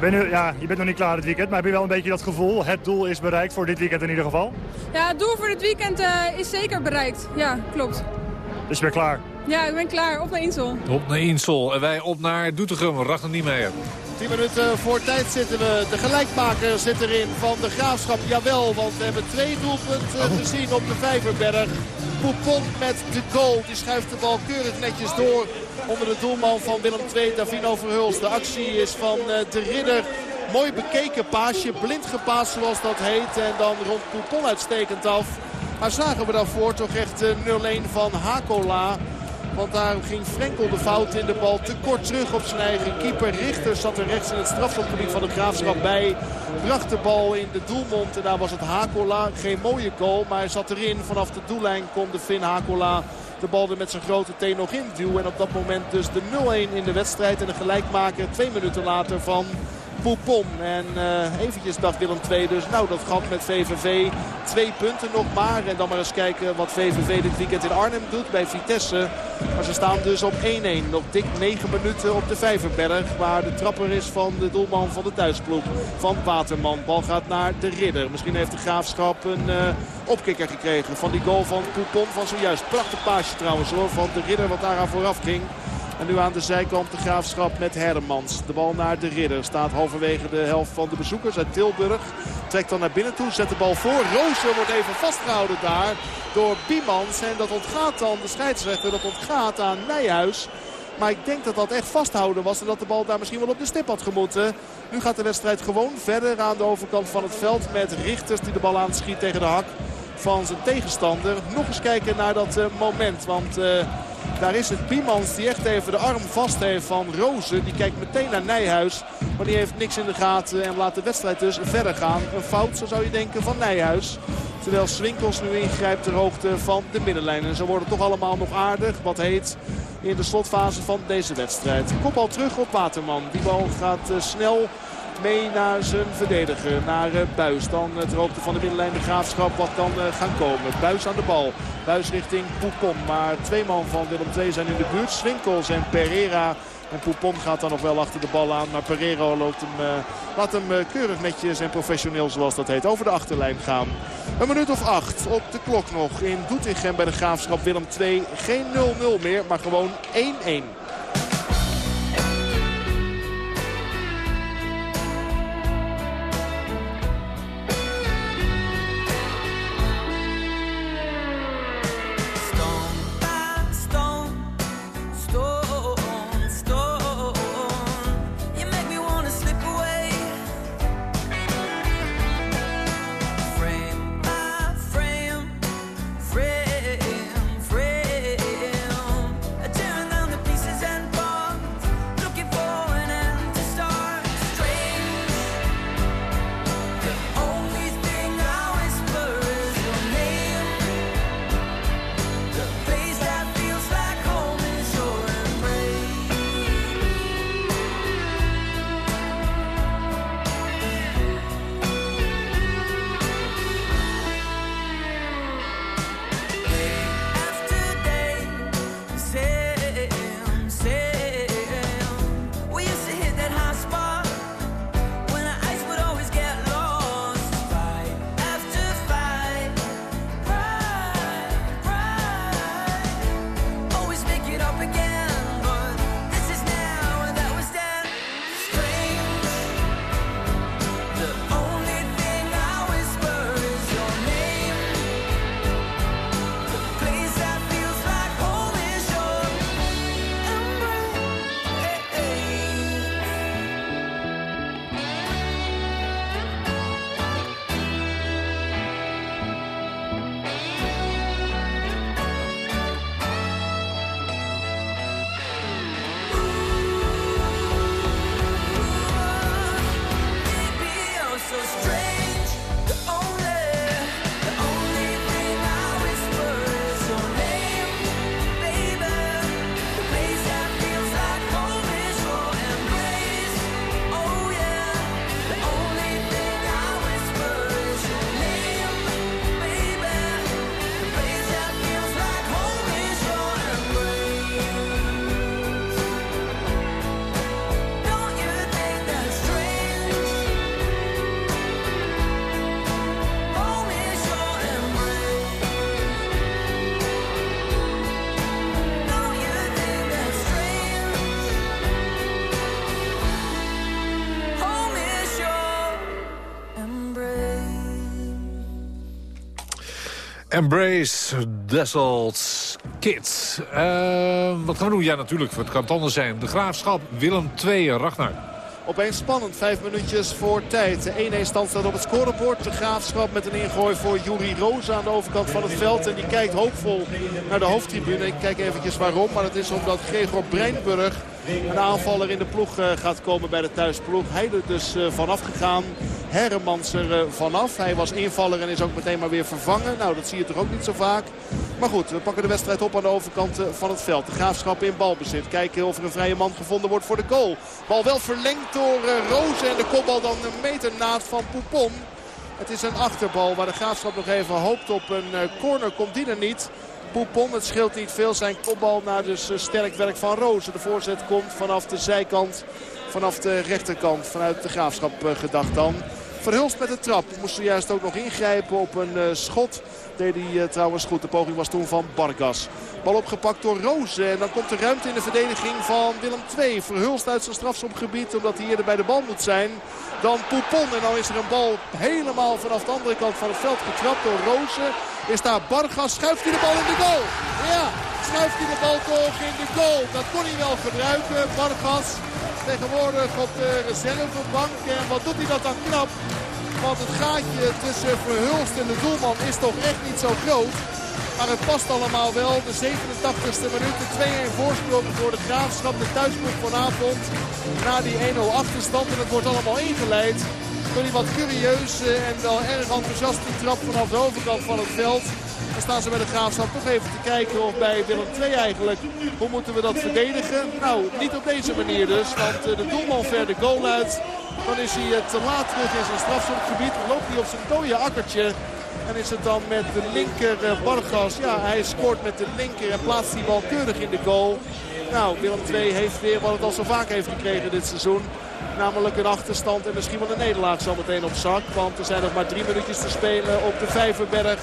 Ben nu, ja, je bent nog niet klaar dit weekend, maar heb je wel een beetje dat gevoel... het doel is bereikt voor dit weekend in ieder geval? Ja, het doel voor dit weekend uh, is zeker bereikt. Ja, klopt. Dus je bent klaar? Ja, ik ben klaar. Op naar Insel. Op naar Insel. En wij op naar Doetinchem. Rachter niet meer. 10 minuten voor tijd zitten we. De gelijkmaker zit erin van de Graafschap. Jawel, want we hebben twee doelpunten oh. gezien op de Vijverberg. Poupon met de goal. Die schuift de bal keurig netjes door onder de doelman van Willem II, Davino Verhulst. De actie is van eh, de Ridder. Mooi bekeken paasje, blind gepaast zoals dat heet. En dan rond Poupon uitstekend af. Maar zagen we daarvoor toch echt 0-1 eh, van Hakola. Want daar ging Frenkel de fout in de bal te kort terug op zijn eigen keeper. Richter zat er rechts in het strafschopgebied van de Graafschap bij. Bracht de bal in de doelmond en daar was het Hakola. Geen mooie goal, maar hij zat erin. Vanaf de doellijn kon de Finn Hakola de bal er met zijn grote teen nog in duwen. En op dat moment dus de 0-1 in de wedstrijd. En de gelijkmaker twee minuten later van Poupon. En uh, eventjes dacht Willem II dus, nou dat gat met VVV. Twee punten nog maar. En dan maar eens kijken wat VVV dit weekend in Arnhem doet bij Vitesse. Maar ze staan dus op 1-1. Nog dik 9 minuten op de Vijverberg. Waar de trapper is van de doelman van de thuisploeg. Van Waterman. Bal gaat naar de Ridder. Misschien heeft de Graafschap een uh, opkikker gekregen van die goal van Poupon van zojuist. Prachtig paasje trouwens hoor van de Ridder wat daaraan vooraf ging. En nu aan de zijkant de graafschap met Hermans. De bal naar de ridder. Staat halverwege de helft van de bezoekers uit Tilburg. Trekt dan naar binnen toe. Zet de bal voor. Rooser wordt even vastgehouden daar door Biemans. En dat ontgaat dan de scheidsrechter. Dat ontgaat aan Nijhuis. Maar ik denk dat dat echt vasthouden was. En dat de bal daar misschien wel op de stip had gemoeten. Nu gaat de wedstrijd gewoon verder aan de overkant van het veld. Met Richters die de bal aanschiet tegen de hak van zijn tegenstander. Nog eens kijken naar dat uh, moment. Want... Uh, daar is het Biemans die echt even de arm vast heeft van Rozen. Die kijkt meteen naar Nijhuis. Maar die heeft niks in de gaten en laat de wedstrijd dus verder gaan. Een fout, zo zou je denken, van Nijhuis. Terwijl Swinkels nu ingrijpt ter hoogte van de middenlijn. En ze worden toch allemaal nog aardig, wat heet, in de slotfase van deze wedstrijd. Kopbal terug op Waterman. Die bal gaat uh, snel mee naar zijn verdediger. Naar uh, Buis. Dan het van de middenlijn de graafschap wat kan uh, gaan komen. Buis aan de bal. Buis richting Poupon. Maar twee man van Willem II zijn in de buurt. Swinkels en Pereira. En Poupon gaat dan nog wel achter de bal aan. Maar Pereira loopt hem, uh, laat hem keurig netjes en professioneel zoals dat heet over de achterlijn gaan. Een minuut of acht op de klok nog in Doetinchem bij de Graafschap Willem 2. Geen 0-0 meer, maar gewoon 1-1. Embrace Dazzled Kids. Uh, wat gaan we doen? Ja, natuurlijk. Het kan anders zijn. De Graafschap Willem 2, Ragnar. Opeens spannend, vijf minuutjes voor tijd. De 1-1 stand staat op het scorebord. De Graafschap met een ingooi voor Juri Roos aan de overkant van het veld. En die kijkt hoopvol naar de hoofdtribune. Ik kijk eventjes waarom, maar het is omdat Gregor Breinburg een aanvaller in de ploeg eh, gaat komen bij de thuisploeg. Hij er dus eh, vanaf gegaan. Herremans er eh, vanaf. Hij was invaller en is ook meteen maar weer vervangen. Nou, dat zie je toch ook niet zo vaak. Maar goed, we pakken de wedstrijd op aan de overkant van het veld. De graafschap in balbezit. Kijken of er een vrije man gevonden wordt voor de goal. Bal wel verlengd door Rozen en de kopbal dan een meter naad van Poupon. Het is een achterbal waar de graafschap nog even hoopt op een corner. Komt die er niet. Poupon. Het scheelt niet veel. Zijn kopbal naar dus eh, sterk werk van Rozen. De voorzet komt vanaf de zijkant. Vanaf de rechterkant. Vanuit de graafschap eh, gedacht dan. Verhulst met de trap. Moest juist ook nog ingrijpen op een uh, schot. Deed hij uh, trouwens goed. De poging was toen van Bargas. Bal opgepakt door Rozen. En dan komt er ruimte in de verdediging van Willem II. Verhulst uit zijn strafschopgebied omdat hij eerder bij de bal moet zijn. Dan Poupon. En dan is er een bal helemaal vanaf de andere kant van het veld getrapt door Rozen. Is daar Bargas. Schuift hij de bal in de goal. Ja, schuift hij de bal toch in de goal. Dat kon hij wel gebruiken. Bargas tegenwoordig op de reservebank. En wat doet hij dat dan knap. Want het gaatje tussen Verhulst en de doelman is toch echt niet zo groot. Maar het past allemaal wel. De 87e minuut, de 2-1 voorsprong voor de Graafschap. De thuisploeg vanavond na die 1-0 achterstand. En het wordt allemaal ingeleid door die wat curieuze en wel erg enthousiaste trap vanaf de overkant van het veld. Dan staan ze bij de Graafschap toch even te kijken of bij Willem II eigenlijk. Hoe moeten we dat verdedigen? Nou, niet op deze manier dus. Want eh, de doelman ver de goal uit. Dan is hij te laat terug in zijn strafschopgebied. Dan loopt hij op zijn dode akkertje. En is het dan met de linker eh, Bargas. Ja, hij scoort met de linker en plaatst die bal keurig in de goal. Nou, Willem II heeft weer wat het al zo vaak heeft gekregen dit seizoen. Namelijk een achterstand en misschien wel een nederlaag zometeen op zak. Want er zijn nog maar drie minuutjes te spelen op de Vijverberg.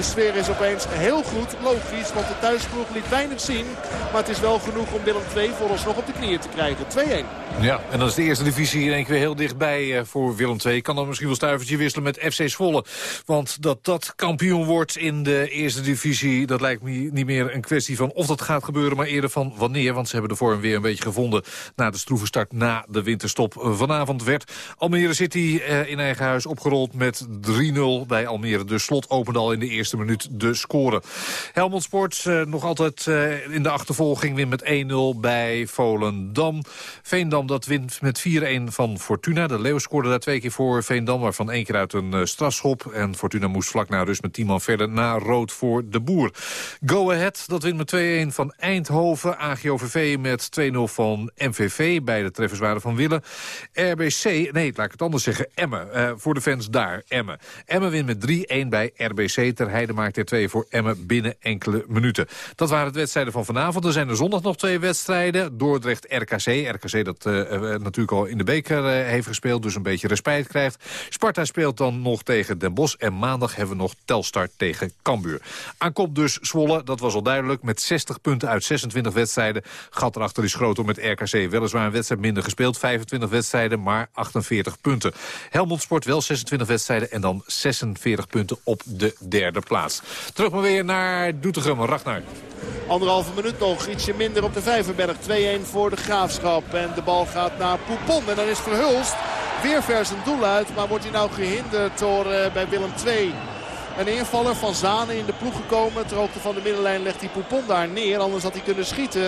De sfeer is opeens heel goed, logisch, want de thuisploeg liet weinig zien. Maar het is wel genoeg om Willem II nog op de knieën te krijgen. 2-1. Ja, en dan is de eerste divisie in één keer heel dichtbij uh, voor Willem II. Kan dan misschien wel stuivertje wisselen met FC Zwolle. Want dat dat kampioen wordt in de eerste divisie... dat lijkt me niet meer een kwestie van of dat gaat gebeuren... maar eerder van wanneer, want ze hebben de vorm weer een beetje gevonden... na de stroeve start na de winterstop. Vanavond werd Almere City uh, in eigen huis opgerold met 3-0 bij Almere. De slot opende al in de eerste minuut de score. Helmond Sport uh, nog altijd in de achtervolging. Win met 1-0 bij Volendam. Veendam dat wint met 4-1 van Fortuna. De Leeuw scoorde daar twee keer voor Veendam, waarvan één keer uit een uh, strafschop. En Fortuna moest vlak na rust met 10 man verder naar rood voor de Boer. Go Ahead, dat wint met 2-1 van Eindhoven. AGOVV met 2-0 van MVV. Beide treffers waren van Willen. RBC, nee, laat ik het anders zeggen, Emmen. Voor de fans daar, Emmen. Emmen wint met 3-1 bij RBC. Ter Heide er 2 voor Emmen binnen enkele minuten. Dat waren de wedstrijden van vanavond. Er zijn er zondag nog twee wedstrijden. Dordrecht-RKC. RKC dat uh, natuurlijk al in de beker uh, heeft gespeeld, dus een beetje respijt krijgt. Sparta speelt dan nog tegen Den Bosch en maandag hebben we nog Telstar tegen Cambuur. Aan kop dus Zwolle, dat was al duidelijk, met 60 punten uit 26 wedstrijden. Gat erachter is groter met RKC. Weliswaar een wedstrijd minder gespeeld, 25 wedstrijden, maar 48 punten. Helmond Sport wel 26 wedstrijden en dan 46 punten op de derde plaats. Terug maar weer naar Doetinchem, Ragnar. Anderhalve minuut nog, ietsje minder op de Vijverberg. 2-1 voor de Graafschap. En de bal gaat naar Poupon. En dan is Verhulst weer ver zijn doel uit. Maar wordt hij nou gehinderd door uh, bij Willem II. Een invaller van Zanen in de ploeg gekomen. Ter hoogte van de middenlijn legt hij Poupon daar neer. Anders had hij kunnen schieten.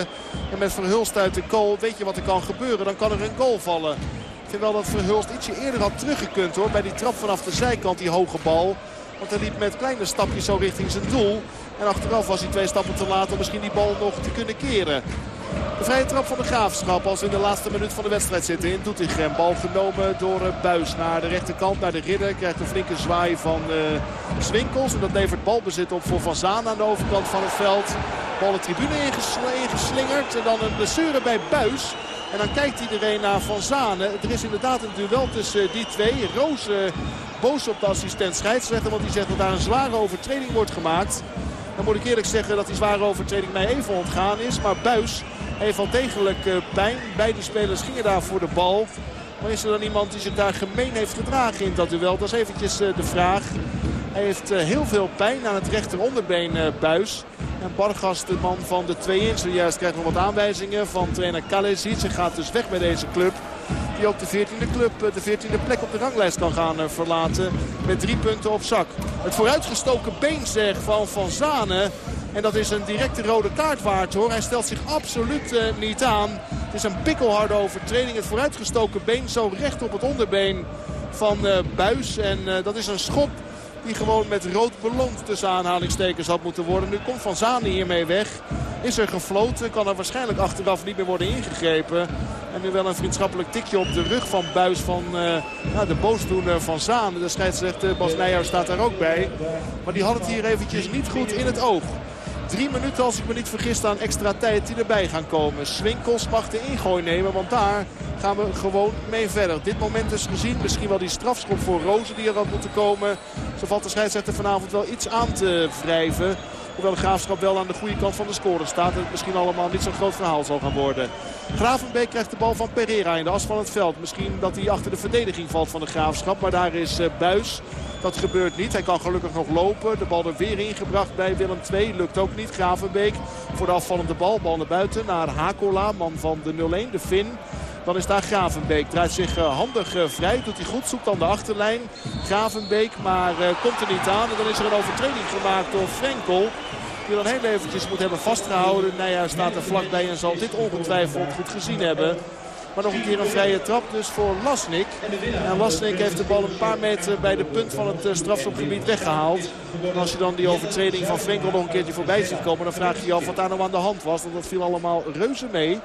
En met Verhulst uit de goal weet je wat er kan gebeuren. Dan kan er een goal vallen. Ik vind wel dat Verhulst ietsje eerder had teruggekund hoor. Bij die trap vanaf de zijkant, die hoge bal. Want hij liep met kleine stapjes zo richting zijn doel. En achteraf was hij twee stappen te laat om misschien die bal nog te kunnen keren. De vrije trap van de Graafschap als we in de laatste minuut van de wedstrijd zitten in Doetinchem. Bal genomen door Buis naar de rechterkant, naar de ridder. Krijgt een flinke zwaai van uh, Swinkels. En dat levert balbezit op voor Van Zaan aan de overkant van het veld. Bal de tribune ingeslingerd. En dan een blessure bij Buis. En dan kijkt iedereen naar Van Zanen. Er is inderdaad een duel tussen die twee. Roos boos op de assistent scheidsrechter. Want die zegt dat daar een zware overtreding wordt gemaakt. Dan moet ik eerlijk zeggen dat die zware overtreding mij even ontgaan is. Maar Buis heeft wel degelijk pijn. Beide spelers gingen daar voor de bal. Maar is er dan iemand die zich daar gemeen heeft gedragen in dat duel? Dat is eventjes de vraag. Hij heeft heel veel pijn aan het rechteronderbeen Buis. En Bargas, de man van de 2 in zojuist, krijgt nog wat aanwijzingen van trainer Kalesic. Hij gaat dus weg bij deze club. Die ook de 14e club, de 14e plek op de ranglijst kan gaan verlaten. Met drie punten op zak. Het vooruitgestoken been zeg van Van Zanen. En dat is een directe rode kaart waard hoor. Hij stelt zich absoluut niet aan. Het is een pikkelharde overtreding. Het vooruitgestoken been zo recht op het onderbeen van Buis. En dat is een schop die gewoon met rood belond tussen aanhalingstekens had moeten worden. Nu komt Van Zanen hiermee weg. Is er gefloten. Kan er waarschijnlijk achteraf niet meer worden ingegrepen. En nu wel een vriendschappelijk tikje op de rug van Buis van uh, de boosdoener van Zanen. De scheidsrechter Bas Nijhuis staat daar ook bij. Maar die had het hier eventjes niet goed in het oog. Drie minuten, als ik me niet vergis, aan extra tijd die erbij gaan komen. Swinkels mag de ingooi nemen, want daar gaan we gewoon mee verder. Dit moment is gezien, misschien wel die strafschop voor Rozen die er had moeten komen. Zo valt de scheidsrechter vanavond wel iets aan te wrijven. Hoewel de Graafschap wel aan de goede kant van de score staat. En het misschien allemaal niet zo'n groot verhaal zal gaan worden. Gravenbeek krijgt de bal van Pereira in de as van het veld. Misschien dat hij achter de verdediging valt van de Graafschap. Maar daar is Buis. Dat gebeurt niet. Hij kan gelukkig nog lopen. De bal er weer ingebracht bij Willem II. Lukt ook niet. Gravenbeek voor de afvallende bal. Bal naar buiten naar Hakola. Man van de 0-1. De Fin. Dan is daar Gravenbeek. Draait zich handig vrij. Doet hij goed. Zoekt dan de achterlijn. Gravenbeek. Maar komt er niet aan. En dan is er een overtreding gemaakt door Frenkel. Die dan heel eventjes moet hebben vastgehouden. Nijhuis staat er vlakbij en zal dit ongetwijfeld goed gezien hebben. Maar nog een keer een vrije trap dus voor Lasnik. En Lasnik heeft de bal een paar meter bij de punt van het strafschopgebied weggehaald. En als je dan die overtreding van Frenkel nog een keertje voorbij ziet komen... dan vraag je je af wat daar nou aan de hand was. Want dat viel allemaal reuze mee.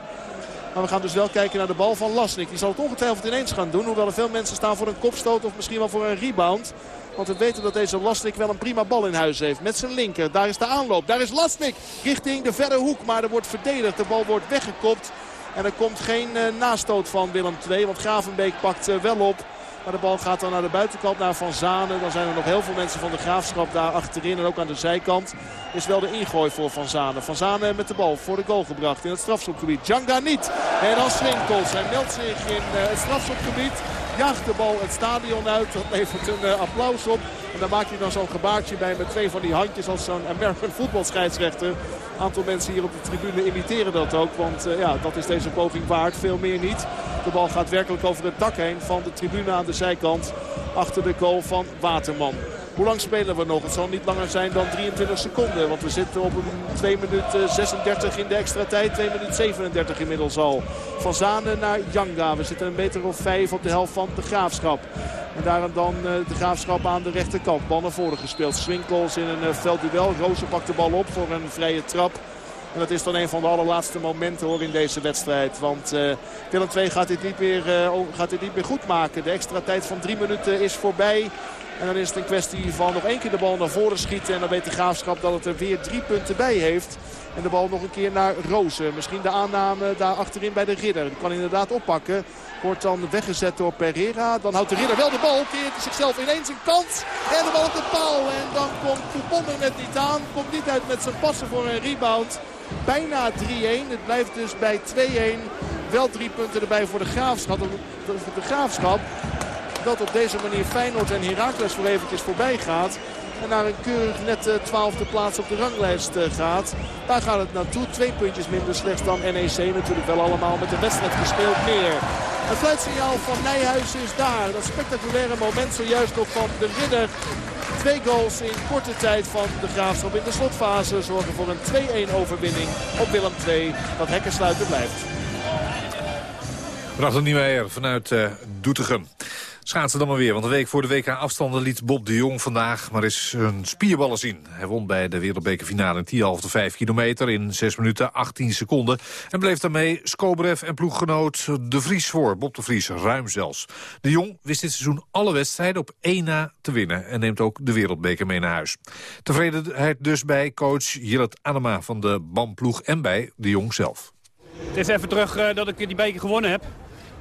Maar we gaan dus wel kijken naar de bal van Lasnik. Die zal het ongetwijfeld ineens gaan doen. Hoewel er veel mensen staan voor een kopstoot of misschien wel voor een rebound. Want we weten dat deze Lasnik wel een prima bal in huis heeft. Met zijn linker. Daar is de aanloop. Daar is Lasnik richting de verre hoek. Maar er wordt verdedigd. De bal wordt weggekopt. En er komt geen uh, nastoot van Willem II. Want Gravenbeek pakt uh, wel op. Maar de bal gaat dan naar de buitenkant, naar Van Zanen. Dan zijn er nog heel veel mensen van de Graafschap daar achterin. En ook aan de zijkant is wel de ingooi voor Van Zanen. Van Zanen met de bal voor de goal gebracht in het strafschopgebied. Djanga niet. En dan Swinkels. Hij meldt zich in uh, het strafschopgebied. Jaagt de bal het stadion uit. Dat levert een applaus op. En dan maakt hij dan zo'n gebaartje bij met twee van die handjes als zo'n American voetbalscheidsrechter. Een aantal mensen hier op de tribune imiteren dat ook. Want uh, ja, dat is deze poging waard. Veel meer niet. De bal gaat werkelijk over het dak heen van de tribune aan de zijkant. Achter de goal van Waterman. Hoe lang spelen we nog? Het zal niet langer zijn dan 23 seconden. Want we zitten op een 2 minuten 36 in de extra tijd. 2 minuten 37 inmiddels al. Van Zanen naar Janga. We zitten een meter of 5 op de helft van de Graafschap. En daarom dan de Graafschap aan de rechterkant. Bal naar voren gespeeld. Swinkels in een veldduel. Rozen pakt de bal op voor een vrije trap. En dat is dan een van de allerlaatste momenten hoor in deze wedstrijd. Want uh, Willem gaat dit, niet meer, gaat dit niet meer goed maken. De extra tijd van drie minuten is voorbij. En dan is het een kwestie van nog één keer de bal naar voren schieten. En dan weet de Graafschap dat het er weer drie punten bij heeft. En de bal nog een keer naar Rozen. Misschien de aanname daar achterin bij de Ridder. Die kan inderdaad oppakken. Wordt dan weggezet door Pereira. Dan houdt de Ridder wel de bal. Keert zichzelf ineens een kans. En de bal op de paal. En dan komt Poupon er net niet aan. Komt niet uit met zijn passen voor een rebound. Bijna 3-1. Het blijft dus bij 2-1. Wel drie punten erbij voor de Graafschap. De Graafschap dat op deze manier Feyenoord en Heracles voor eventjes voorbij gaat. En naar een keurig net twaalfde plaats op de ranglijst gaat. Daar gaat het naartoe. Twee puntjes minder slechts dan NEC. Natuurlijk wel allemaal met de wedstrijd gespeeld meer. Het fluitsignaal van Nijhuis is daar. Dat spectaculaire moment zojuist nog van de Ridder. Twee goals in korte tijd van de Graafschap in de slotfase zorgen voor een 2-1 overwinning op Willem II. Dat hekkensluiter blijft. Bracht niet meer vanuit uh, Doetinchem. Schaatsen dan maar weer, want een week voor de WK afstanden liet Bob de Jong vandaag maar eens een spierballen zien. Hij won bij de wereldbekerfinale in 10,5 de 5 kilometer in 6 minuten 18 seconden. En bleef daarmee Skobrev en ploeggenoot De Vries voor. Bob de Vries ruim zelfs. De Jong wist dit seizoen alle wedstrijden op één na te winnen. En neemt ook de wereldbeker mee naar huis. Tevredenheid dus bij coach Jillet Anema van de BAM-ploeg en bij De Jong zelf. Het is even terug uh, dat ik die beker gewonnen heb.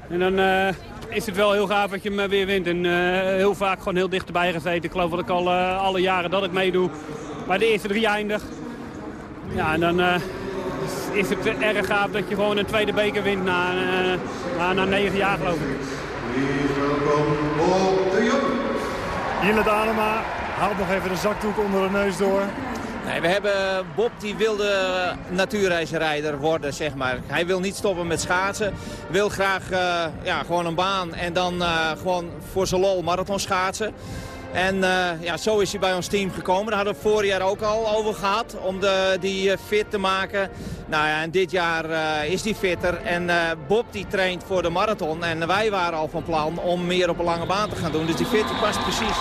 En dan uh, is het wel heel gaaf dat je hem weer wint. En uh, heel vaak gewoon heel dichterbij gezeten. Ik geloof dat ik al uh, alle jaren dat ik meedoe bij de eerste drie eindig. Ja, en dan is het erg gaaf dat je gewoon een tweede beker wint na, na, na negen jaar geloof ik. Jille Danema haalt nog even de zakdoek onder de neus door. Nee, we hebben Bob die wilde natuurreisrijder worden, zeg maar. Hij wil niet stoppen met schaatsen. Wil graag uh, ja, gewoon een baan en dan uh, gewoon voor zijn lol marathon schaatsen. En uh, ja, zo is hij bij ons team gekomen. Daar hadden we vorig jaar ook al over gehad om de, die fit te maken. Nou ja, en dit jaar is hij fitter. En Bob die traint voor de marathon. En wij waren al van plan om meer op een lange baan te gaan doen. Dus die fit past precies.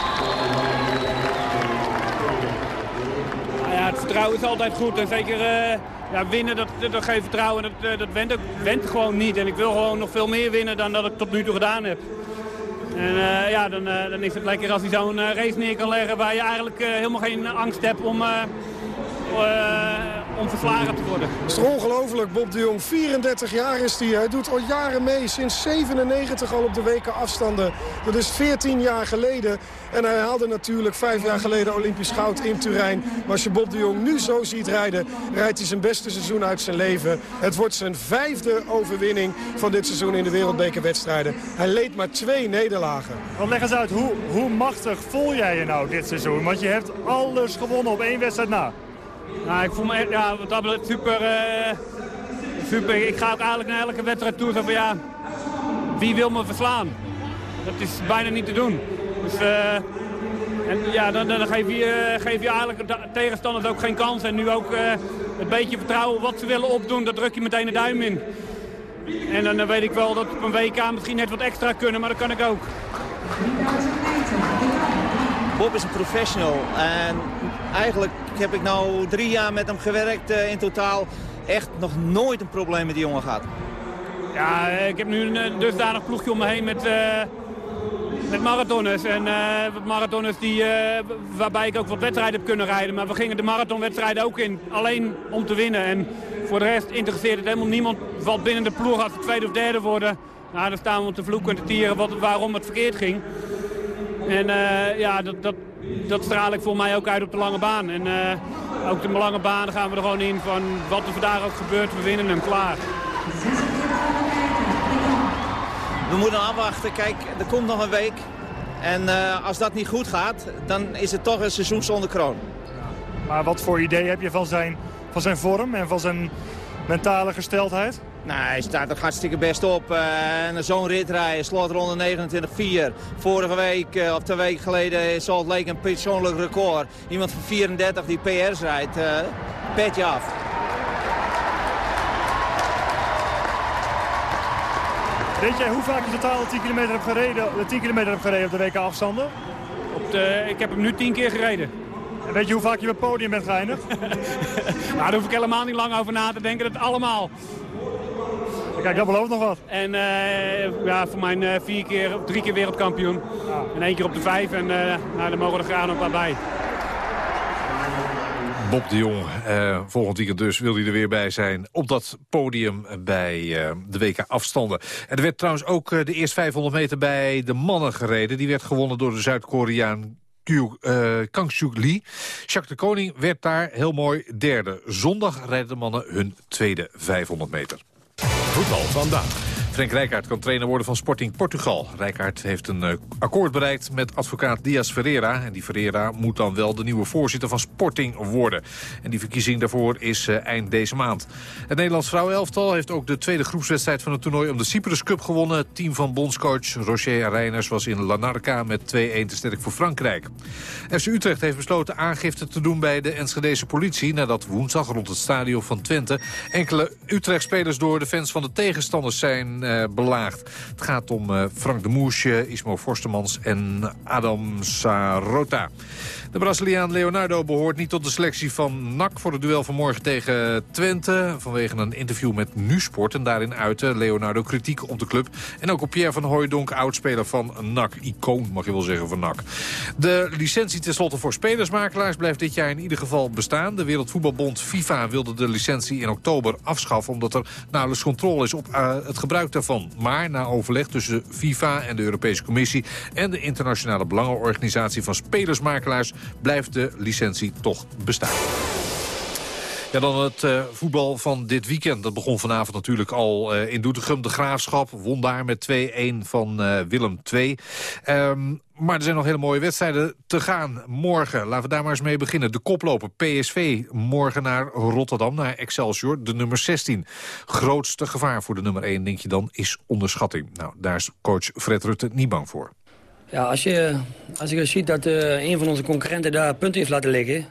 Het vertrouwen is altijd goed. En zeker ja, winnen, dat, dat geeft vertrouwen. Dat, dat went, gewoon niet. En ik wil gewoon nog veel meer winnen dan dat ik tot nu toe gedaan heb. En uh, ja, dan, dan is het lekker als hij zo'n race neer kan leggen waar je eigenlijk helemaal geen angst hebt om, om verslagen te worden. Het is ongelooflijk, Bob de Jong. 34 jaar is hij. Hij doet al jaren mee. Sinds 97 al op de weken afstanden. Dat is 14 jaar geleden. En hij haalde natuurlijk vijf jaar geleden Olympisch goud in Turijn. Maar als je Bob de Jong nu zo ziet rijden, rijdt hij zijn beste seizoen uit zijn leven. Het wordt zijn vijfde overwinning van dit seizoen in de wereldbekerwedstrijden. Hij leed maar twee nederlagen. Want leg eens uit, hoe, hoe machtig voel jij je nou dit seizoen? Want je hebt alles gewonnen op één wedstrijd na. Nou, ik voel me echt, ja, wat dat betreft super, uh, super. Ik ga ook eigenlijk naar elke wedstrijd toe. Van, ja, wie wil me verslaan? Dat is bijna niet te doen. Dus, uh, en ja, dan, dan geef, je, geef je eigenlijk de tegenstanders ook geen kans. En nu ook uh, het beetje vertrouwen wat ze willen opdoen, daar druk je meteen de duim in. En dan, weet ik wel dat op een WK misschien net wat extra kunnen, maar dat kan ik ook. Bob is een professional en eigenlijk heb ik nou drie jaar met hem gewerkt uh, in totaal. Echt nog nooit een probleem met die jongen gehad. Ja, ik heb nu een dusdanig ploegje om me heen met, uh, met marathonners. En uh, marathonners die, waarbij ik ook wat wedstrijden heb kunnen rijden. Maar we gingen de marathonwedstrijden ook in, alleen om te winnen. En voor de rest interesseert het helemaal niemand wat binnen de ploeg als we tweede of derde worden. Nou, dan staan we om te vloeken en te tieren wat, waarom het verkeerd ging. En uh, ja, dat, dat, dat straal ik voor mij ook uit op de lange baan. En uh, ook de lange baan gaan we er gewoon in van wat er vandaag ook gebeurt, we winnen hem klaar. We moeten afwachten. Kijk, er komt nog een week. En uh, als dat niet goed gaat, dan is het toch een seizoen zonder kroon. Maar wat voor idee heb je van zijn, van zijn vorm en van zijn mentale gesteldheid? Nou, hij staat er hartstikke best op. Uh, en zo'n rit rijden, slotronde 29-4. Vorige week, uh, of twee weken geleden, is Salt Lake een persoonlijk record. Iemand van 34 die PR's rijdt. Uh, petje af. Weet jij hoe vaak je totaal de 10 kilometer hebt gereden, de 10 kilometer hebt gereden op de WK afstanden? Op de, ik heb hem nu 10 keer gereden. En weet je hoe vaak je op het podium bent geëindigd? nou, daar hoef ik helemaal niet lang over na te denken. Dat allemaal. Kijk, dat belooft nog wat. En uh, ja, voor mijn uh, vier keer, drie keer wereldkampioen. Ja. En één keer op de vijf. En uh, nou, daar mogen er graag nog wat bij. Bob de Jong, uh, volgend weekend dus wil hij er weer bij zijn... op dat podium bij uh, de WK afstanden. En er werd trouwens ook de eerste 500 meter bij de mannen gereden. Die werd gewonnen door de Zuid-Koreaan uh, Kang-suk Lee. Jacques de Koning werd daar heel mooi derde. Zondag rijden de mannen hun tweede 500 meter. Voetbal vandaag. Frank Rijkaard kan trainer worden van Sporting Portugal. Rijkaard heeft een uh, akkoord bereikt met advocaat Dias Ferreira. En die Ferreira moet dan wel de nieuwe voorzitter van Sporting worden. En die verkiezing daarvoor is uh, eind deze maand. Het Nederlands vrouwenelftal heeft ook de tweede groepswedstrijd van het toernooi... om de Cyprus Cup gewonnen. Het team van bondscoach Roger Reiners was in Lanarca met 2-1 te sterk voor Frankrijk. FC Utrecht heeft besloten aangifte te doen bij de Enschedese politie... nadat woensdag rond het stadion van Twente... enkele Utrecht-spelers door de fans van de tegenstanders zijn uh, belaagd. Het gaat om uh, Frank de Moesje, Ismo Forstemans en Adam Sarota. De Braziliaan Leonardo behoort niet tot de selectie van NAC... voor het duel van morgen tegen Twente. Vanwege een interview met NuSport. En daarin uitte Leonardo kritiek op de club. En ook op Pierre van Hooijdonk, oudspeler van NAC. Icoon, mag je wel zeggen, van NAC. De licentie tenslotte voor spelersmakelaars blijft dit jaar in ieder geval bestaan. De Wereldvoetbalbond FIFA wilde de licentie in oktober afschaffen... omdat er nauwelijks controle is op uh, het gebruik daarvan. Maar na overleg tussen FIFA en de Europese Commissie... en de internationale belangenorganisatie van spelersmakelaars blijft de licentie toch bestaan. Ja, dan het uh, voetbal van dit weekend. Dat begon vanavond natuurlijk al uh, in Doetinchem. De Graafschap won daar met 2-1 van uh, Willem II. Um, maar er zijn nog hele mooie wedstrijden te gaan. Morgen, laten we daar maar eens mee beginnen. De koploper PSV morgen naar Rotterdam, naar Excelsior, de nummer 16. Grootste gevaar voor de nummer 1, denk je dan, is onderschatting. Nou, daar is coach Fred Rutte niet bang voor. Ja, als je, als je ziet dat uh, een van onze concurrenten daar punten heeft laten liggen...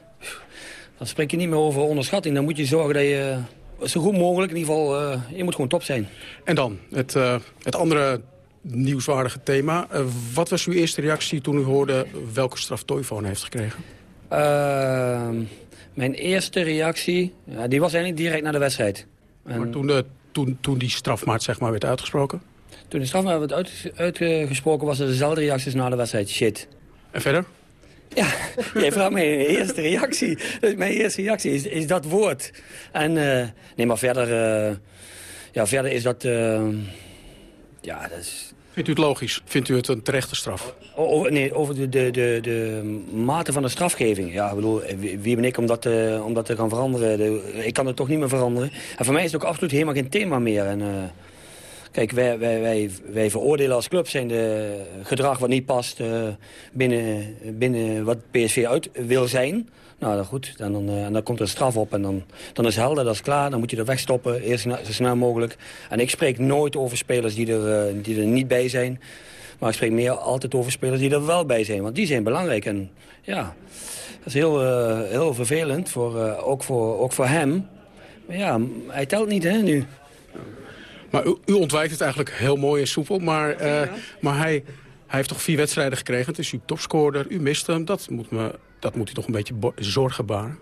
dan spreek je niet meer over onderschatting. Dan moet je zorgen dat je zo goed mogelijk, in ieder geval, uh, je moet gewoon top zijn. En dan, het, uh, het andere nieuwswaardige thema. Wat was uw eerste reactie toen u hoorde welke straf Toivonen heeft gekregen? Uh, mijn eerste reactie, ja, die was eigenlijk direct na de wedstrijd. En... Maar toen, de, toen, toen die strafmaat zeg maar, werd uitgesproken? Toen de strafmaat werd uit, uitgesproken was er dezelfde reacties na de wedstrijd. Shit. En verder? Ja, jij vraagt mijn eerste reactie. Dus mijn eerste reactie is, is dat woord. En uh, nee, maar verder, uh, ja, verder is dat... Uh, ja, dat is, Vindt u het logisch? Vindt u het een terechte straf? Over, nee, over de, de, de, de mate van de strafgeving. Ja, ik bedoel, wie ben ik om dat, om dat te gaan veranderen? De, ik kan het toch niet meer veranderen. En voor mij is het ook absoluut helemaal geen thema meer. En, kijk, wij, wij, wij, veroordelen als club zijn de gedrag wat niet past uh, binnen, binnen wat PSV uit wil zijn. Nou, dan goed, dan, dan, uh, dan komt er een straf op en dan, dan is helder, dat is klaar. Dan moet je er wegstoppen, eerst zo snel mogelijk. En ik spreek nooit over spelers die er, uh, die er niet bij zijn. Maar ik spreek meer altijd over spelers die er wel bij zijn. Want die zijn belangrijk. En ja, dat is heel, heel vervelend, voor, ook, voor, ook voor hem. Maar ja, hij telt niet, hè, nu. Maar u, u ontwijkt het eigenlijk heel mooi en soepel. Maar, ja. maar hij, hij heeft toch vier wedstrijden gekregen. Het is uw topscorer. U mist hem. Dat moet me dat moet hij toch een beetje zorgen baren?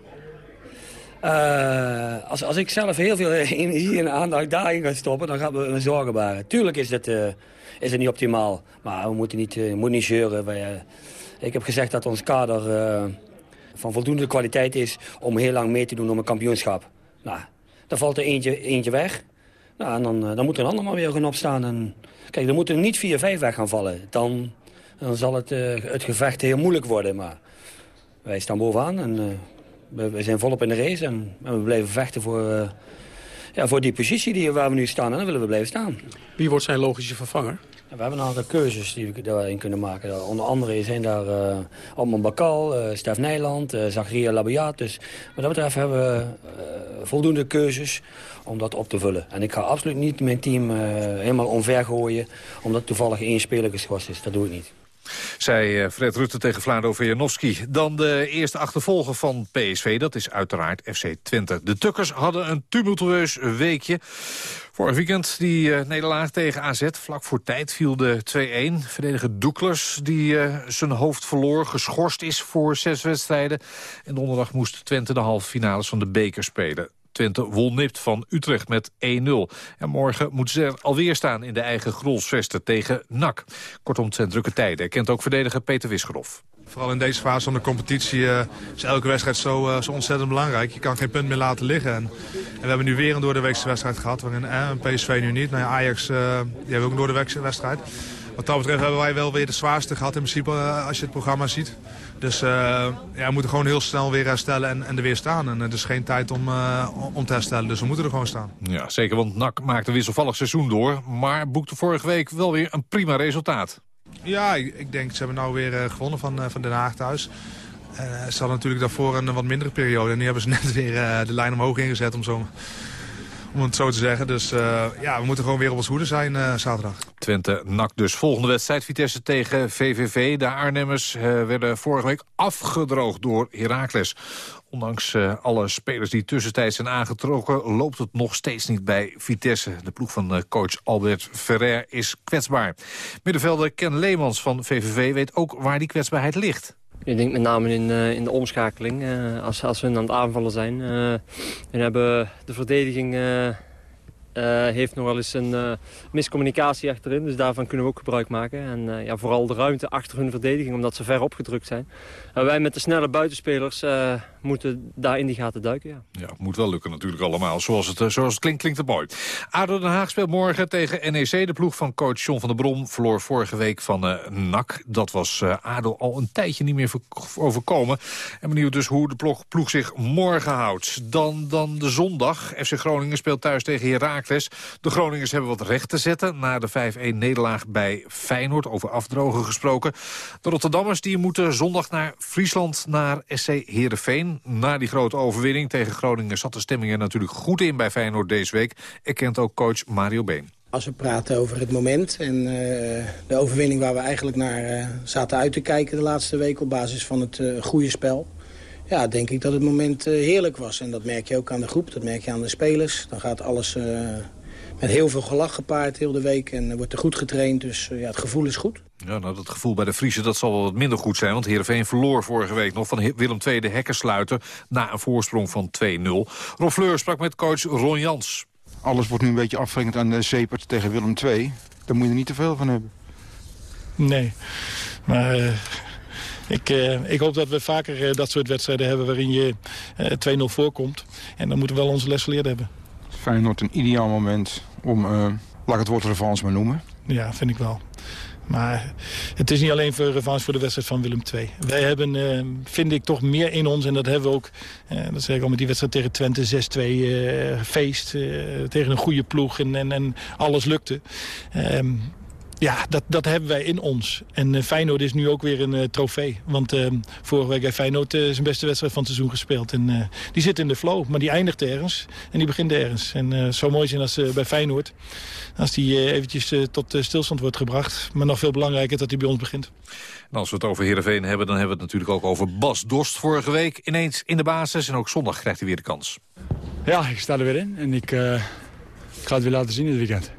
Uh, als, als ik zelf heel veel energie en aandacht daarin ga stoppen, dan gaat het me zorgen baren. Tuurlijk is het, uh, is het niet optimaal, maar we moeten niet, uh, moeten niet zeuren. Wij, ik heb gezegd dat ons kader van voldoende kwaliteit is om heel lang mee te doen om een kampioenschap. Nou, dan valt er eentje, eentje weg. Nou, en dan, dan moet er een ander maar weer gaan opstaan. En, kijk, er moeten er niet 4-5 weg gaan vallen. Dan, dan zal het, het gevecht heel moeilijk worden, maar wij staan bovenaan en uh, we, we, zijn volop in de race. En, en we blijven vechten voor, uh, ja, voor die positie die, waar we nu staan. En dan willen we blijven staan. Wie wordt zijn logische vervanger? We hebben een aantal keuzes die we daarin kunnen maken. Onder andere zijn daar uh, Alman Bakal, uh, Stef Nijland, uh, Zacharia Labiat. Dus wat dat betreft hebben we voldoende keuzes om dat op te vullen. En ik ga absoluut niet mijn team helemaal omver gooien... omdat toevallig één speler geschorst is. Dat doe ik niet. Zei Fred Rutte tegen Vlado Vejanowski. Dan de eerste achtervolger van PSV, dat is uiteraard FC Twente. De Tukkers hadden een tumultueus weekje. Vorig weekend die uh, nederlaag tegen AZ. Vlak voor tijd viel de 2-1. Verdediger Doeklers, die uh, zijn hoofd verloor, geschorst is voor zes wedstrijden. En donderdag moest Twente de halve finales van de beker spelen. Twente won nipt van Utrecht met 1-0. En morgen moeten ze er alweer staan in de eigen grolsvesten tegen NAC. Kortom, het zijn drukke tijden. Kent ook verdediger Peter Wisgerhoff. Vooral in deze fase van de competitie uh, is elke wedstrijd zo, uh, zo ontzettend belangrijk. Je kan geen punt meer laten liggen. En, en we hebben nu weer een doordeweekse wedstrijd gehad. Waarin eh, PSV nu niet. Nou ja, Ajax uh, die hebben ook een doordeweekse wedstrijd. Wat dat betreft hebben wij wel weer de zwaarste gehad in principe als je het programma ziet. Dus uh, ja, we moeten gewoon heel snel weer herstellen en, en er weer staan. En het is geen tijd om, uh, om te herstellen, dus we moeten er gewoon staan. Ja, zeker, want NAC maakte een wisselvallig seizoen door. Maar boekte vorige week wel weer een prima resultaat. Ja, ik, ik denk, ze hebben nou weer uh, gewonnen van, van Den Haag thuis. ze hadden natuurlijk daarvoor een wat mindere periode. En nu hebben ze net weer de lijn omhoog ingezet om zo om het zo te zeggen. Dus uh, ja, we moeten gewoon weer op ons hoede zijn uh, zaterdag. Twente NAC dus. Volgende wedstrijd Vitesse tegen VVV. De Arnhemmers uh, werden vorige week afgedroogd door Heracles. Ondanks alle spelers die tussentijds zijn aangetrokken... loopt het nog steeds niet bij Vitesse. De ploeg van coach Albert Ferrer is kwetsbaar. Middenvelder Ken Leemans van VVV weet ook waar die kwetsbaarheid ligt. Ik denk met name in, uh, in de omschakeling. Uh, als, als we aan het aanvallen zijn. En hebben de verdediging heeft nog wel eens een miscommunicatie achterin. Dus daarvan kunnen we ook gebruik maken. En ja, vooral de ruimte achter hun verdediging, omdat ze ver opgedrukt zijn. Wij met de snelle buitenspelers moeten daar in die gaten duiken, ja. Ja, moet wel lukken natuurlijk allemaal. Zoals het, zoals klinkt, klinkt het mooi. ADO Den Haag speelt morgen tegen NEC. De ploeg van coach John van der Brom verloor vorige week van uh, NAC. Dat was uh, ADO al een tijdje niet meer overkomen. En benieuwd dus hoe de ploeg, zich morgen houdt. Dan, dan de zondag. FC Groningen speelt thuis tegen De Groningers hebben wat recht te zetten... na de 5-1 nederlaag bij Feyenoord, over afdrogen gesproken. De Rotterdammers die moeten zondag naar Friesland, naar SC Heerenveen. Na die grote overwinning tegen Groningen zat de stemming er natuurlijk goed in bij Feyenoord deze week. Erkent ook coach Mario Been. Als we praten over het moment en de overwinning waar we eigenlijk naar zaten uit te kijken de laatste week op basis van het goede spel. Ja, denk ik dat het moment heerlijk was. En dat merk je ook aan de groep, dat merk je aan de spelers. Dan gaat alles met heel veel gelach gepaard heel de week en wordt er goed getraind. Dus ja, het gevoel is goed. Ja, nou, dat gevoel bij de Friese dat zal wel wat minder goed zijn. Want Heerenveen verloor vorige week nog van Willem II de hekkensluiter... na een voorsprong van 2-0. Ron Fleur sprak met coach Ron Jans. Alles wordt nu een beetje afvringend aan de Zepert tegen Willem II. Daar moet je er niet te veel van hebben. Nee, maar... Uh... Ik, uh, ik, hoop dat we vaker uh, dat soort wedstrijden hebben waarin je uh, 2-0 voorkomt. En dan moeten we wel onze les geleerd hebben. Feyenoord een ideaal moment om, laat ik het woord revanche maar noemen. Ja, vind ik wel. Maar het is niet alleen voor revanche voor de wedstrijd van Willem II. Wij hebben, uh, vind ik, toch meer in ons. En dat hebben we ook, uh, dat zeg ik al met die wedstrijd tegen Twente, 6-2 uh, feest. tegen een goede ploeg en, en, en alles lukte. Ehm, ja, dat, dat hebben wij in ons. En uh, Feyenoord is nu ook weer een uh, trofee. Want uh, vorige week heeft Feyenoord zijn beste wedstrijd van het seizoen gespeeld. En die zit in de flow, maar die eindigt ergens. En die begint ergens. En zo mooi zijn als bij Feyenoord. Als die eventjes tot stilstand wordt gebracht. Maar nog veel belangrijker dat hij bij ons begint. En als we het over Heerenveen hebben, dan hebben we het natuurlijk ook over Bas Dorst. Vorige week ineens in de basis en ook zondag krijgt hij weer de kans. Ja, ik sta er weer in. En ik, ik ga het weer laten zien dit weekend.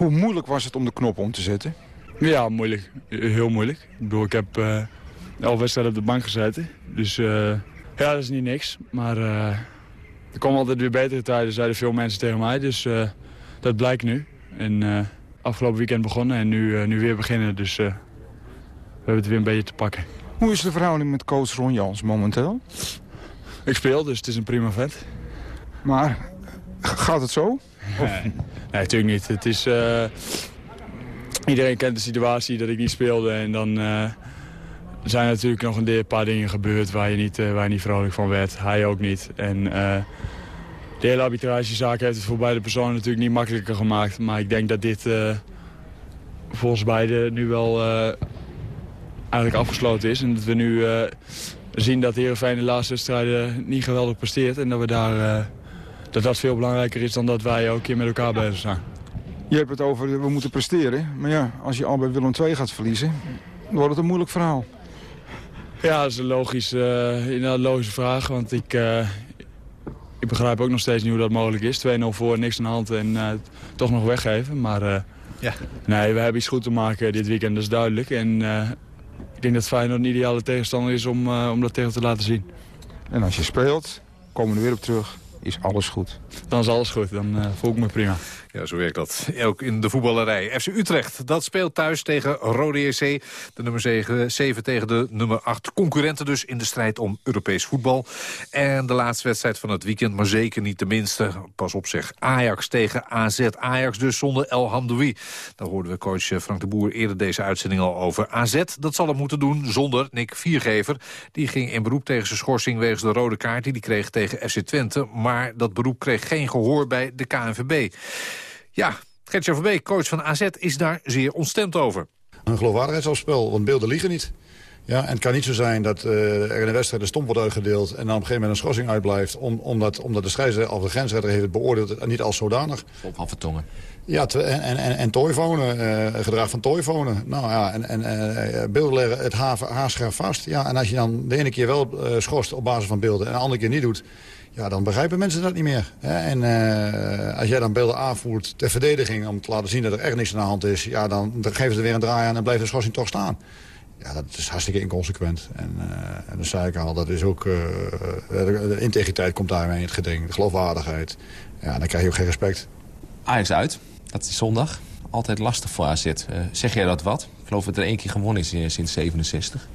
Hoe moeilijk was het om de knop om te zetten? Ja, moeilijk. Heel moeilijk. Ik bedoel, ik heb uh, elf wedstrijden op de bank gezeten. Dus uh, ja, dat is niet niks. Maar uh, er komen altijd weer betere tijden, zeiden veel mensen tegen mij. Dus dat blijkt nu. En afgelopen weekend begonnen en nu, nu weer beginnen. Dus we hebben het weer een beetje te pakken. Hoe is de verhouding met coach Ron Jans momenteel? Ik speel, dus het is een prima vet. Maar gaat het zo? Nee, natuurlijk niet. Het is, uh, iedereen kent de situatie dat ik niet speelde. En dan uh, zijn er natuurlijk nog een paar dingen gebeurd waar je niet, uh, waar je niet vrolijk van werd. Hij ook niet. En de hele arbitragezaak heeft het voor beide personen natuurlijk niet makkelijker gemaakt. Maar ik denk dat dit volgens beide nu wel eigenlijk afgesloten is. En dat we nu zien dat Heerenveen de laatste wedstrijden niet geweldig presteert. En dat we daar dat dat veel belangrijker is dan dat wij ook hier met elkaar bezig zijn. Je hebt het over, we moeten presteren. Maar ja, als je al bij Willem II gaat verliezen, dan wordt het een moeilijk verhaal. Ja, dat is een logisch, uh, een logische vraag. Want ik, uh, ik begrijp ook nog steeds niet hoe dat mogelijk is. 2-0 voor, niks aan de hand en uh, toch nog weggeven. Maar ja. nee, we hebben iets goed te maken dit weekend, dat is duidelijk. En ik denk dat Feyenoord een ideale tegenstander is om, om dat tegen te laten zien. En als je speelt, komen we er weer op terug is alles goed. Dan is alles goed, dan uh, voel ik me prima. Ja, zo werkt dat. Ook in de voetballerij. FC Utrecht, dat speelt thuis tegen Rode JC. De nummer 7 tegen de nummer 8. Concurrenten dus in de strijd om Europees voetbal. En de laatste wedstrijd van het weekend, maar zeker niet de minste. Pas op zeg, Ajax tegen AZ. Ajax dus zonder El Hamdoui. Daar hoorden we coach Frank de Boer eerder deze uitzending al over. AZ, dat zal het moeten doen zonder Nick Viergever. Die ging in beroep tegen zijn schorsing wegens de rode kaart... die hij kreeg tegen FC Twente. Maar dat beroep kreeg geen gehoor bij de KNVB. Ja, Gertjan Verbeek, coach van AZ, is daar zeer ontstemd over. Een geloofwaardigheidsafspel, want beelden liegen niet. Ja, en het kan niet zo zijn dat uh, er in een wedstrijd een stomp wordt uitgedeeld... en dan op een gegeven moment een schorsing uitblijft... Om, omdat, omdat de scheidsrechter of de grensrechter heeft het beoordeeld en niet als zodanig. Op van Vertongen. Ja, en, en, en, en toyfonen, uh, gedrag van toyfonen. Nou ja, en, en uh, beelden leggen het haarscherp vast. Ja, en als je dan de ene keer wel schorst op basis van beelden... en de andere keer niet doet... Ja, dan begrijpen mensen dat niet meer. Hè? En uh, als jij dan beelden aanvoert ter verdediging... om te laten zien dat er echt niks aan de hand is... Ja, dan, dan geven ze er weer een draai aan en blijft de schorsing toch staan. Ja, dat is hartstikke inconsequent. En, uh, en dat zei ik al, dat is ook... Uh, de, de, integriteit komt daarmee in het geding, de geloofwaardigheid. Ja, dan krijg je ook geen respect. Ajax uit, dat is zondag. Altijd lastig voor AZ. Zeg jij dat wat? Ik geloof dat er één keer gewonnen is sinds 67.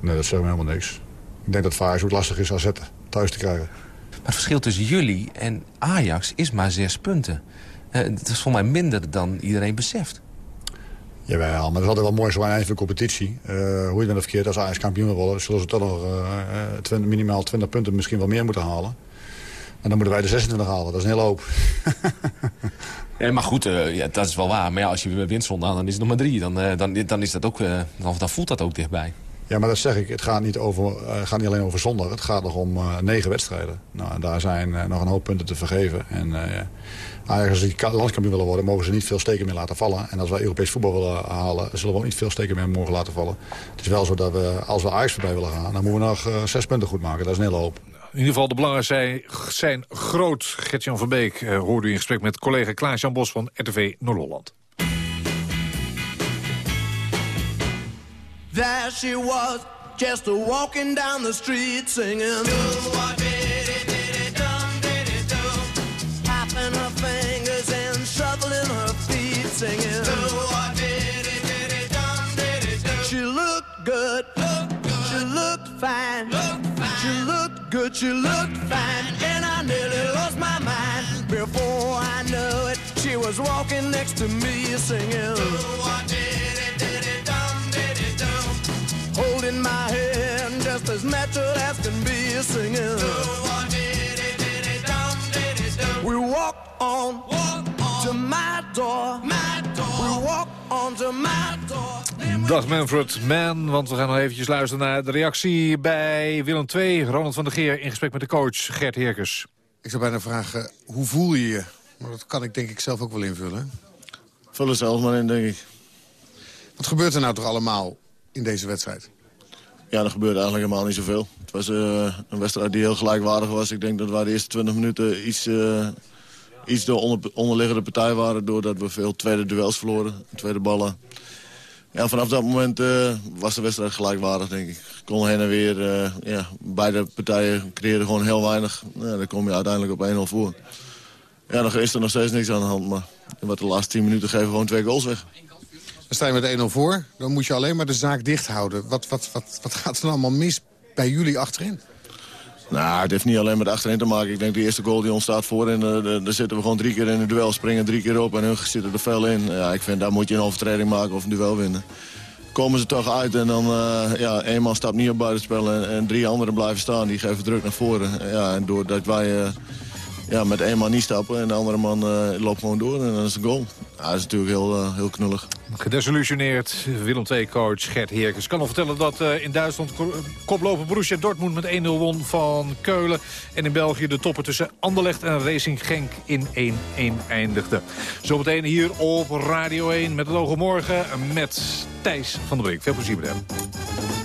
Nee, dat zegt me helemaal niks. Ik denk dat het Ajax ook lastig is AZ thuis te krijgen. Maar het verschil tussen jullie en Ajax is maar zes punten. Uh, dat is voor mij minder dan iedereen beseft. Jawel, maar dat is altijd wel mooi zo aan het eind van de competitie. Uh, hoe je bent of verkeerd, als Ajax kampioen worden... zullen ze toch nog uh, 20, minimaal 20 punten misschien wel meer moeten halen. En dan moeten wij de 26 halen. Dat is een hele hoop. ja, maar goed, uh, ja, dat is wel waar. Maar ja, als je wint zondag, dan is het nog maar drie. Dan, uh, dan, dan, is dat ook, uh, dan, dan, voelt dat ook dichtbij. Ja, maar dat zeg ik. Het gaat niet, over, het gaat niet alleen over zondag. Het gaat nog om negen wedstrijden. Nou, en daar zijn nog een hoop punten te vergeven. En als die landskampioen willen worden, mogen ze niet veel steken meer laten vallen. En als wij Europees voetbal willen halen, zullen we ook niet veel steken meer mogen laten vallen. Het is wel zo dat we, als we Ajax voorbij willen gaan, dan moeten we nog zes punten goed maken. Dat is een hele hoop. In ieder geval, de belangen zijn, groot. Gertjan van Beek hoorde u in gesprek met collega Klaas-Jan Bos van RTV Noord-Holland. There she was, just a walking down the street singing. Do what diddy diddy dum diddy do. Tapping her fingers and shuffling her feet singing. Do what diddy diddy dum diddy do. She looked good, she looked fine, she looked good, she looked fine, and I nearly lost my mind. Before I knew it, she was walking next to me singing. Holding my hand just as natural as can be singing. We walk on, to my door. We walk on to my door. Dag Manfred Man, want we gaan nog eventjes luisteren naar de reactie bij Willem II. Ronald van der Geer in gesprek met de coach Gert Heerkens. Ik zou bijna vragen, hoe voel je je? Maar dat kan ik denk ik zelf ook wel invullen. Vul er zelf maar in, denk ik. Wat gebeurt er nou toch allemaal in deze wedstrijd? Ja, er gebeurde eigenlijk helemaal niet zoveel. Het was uh, een wedstrijd die heel gelijkwaardig was. Ik denk dat wij de eerste 20 minuten iets, uh, iets de onder, onderliggende partij waren... doordat we veel tweede duels verloren, tweede ballen. Ja, vanaf dat moment uh, was de wedstrijd gelijkwaardig, denk ik. Kon heen en weer, ja, beide partijen creëerden gewoon heel weinig. Dan kom je uiteindelijk op 1-0 voor. Ja, dan is er nog steeds niks aan de hand, maar wat de laatste 10 minuten geven gewoon twee goals weg. Sta je met 1-0 voor, dan moet je alleen maar de zaak dicht houden. Wat, wat, wat, wat gaat er allemaal mis bij jullie achterin? Nou, het heeft niet alleen met achterin te maken. Ik denk de eerste goal die ontstaat voor en uh, daar zitten we gewoon drie keer in een duel. Springen drie keer op en hun zitten er fel in. Ja, ik vind daar moet je een overtreding maken of een duel winnen. Komen ze toch uit en dan, uh, ja, één man stapt niet op buitenspel en, en drie anderen blijven staan. Die geven druk naar voren. Ja, en doordat wij... Uh, ja, met één man niet stappen en de andere man uh, loopt gewoon door en dan is het goal. Ja, dat is natuurlijk heel, uh, heel knullig. Gedesillusioneerd Willem II-coach Gert Heerkens. kan al vertellen dat uh, in Duitsland koploper Borussia Dortmund met 1-0 won van Keulen. En in België de toppen tussen Anderlecht en Racing Genk in 1-1 eindigde. Zometeen hier op Radio 1 met het oog morgen met Thijs van der Brink. Veel plezier met hem.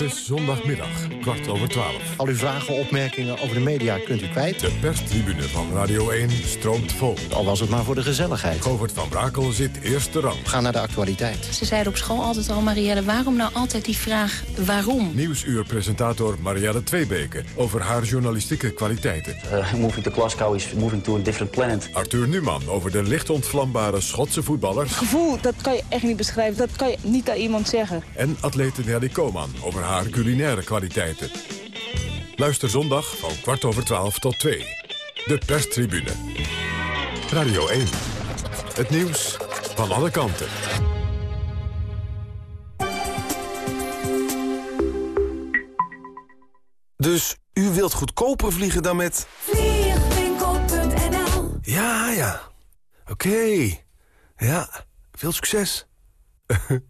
Het is zondagmiddag, kwart over twaalf. Al uw vragen, opmerkingen over de media kunt u kwijt. De perstribune van Radio 1 stroomt vol. Al was het maar voor de gezelligheid. Govert van Brakel zit eerste rang. Ga naar de actualiteit. Ze zeiden op school altijd al, Marielle, waarom nou altijd die vraag waarom? Nieuwsuurpresentator Marielle Tweebeke over haar journalistieke kwaliteiten. Uh, moving to Glasgow is moving to a different planet. Arthur Numan over de licht ontvlambare Schotse voetballers. Gevoel, dat kan je echt niet beschrijven. Dat kan je niet aan iemand zeggen. En atlete Nelly Koman over haar culinaire kwaliteiten. Luister zondag van kwart over twaalf tot twee. De perstribune. Radio 1. Het nieuws van alle kanten. Dus u wilt goedkoper vliegen dan met... Vliegwinkel.nl Ja, ja. Oké. Okay. Ja, veel succes.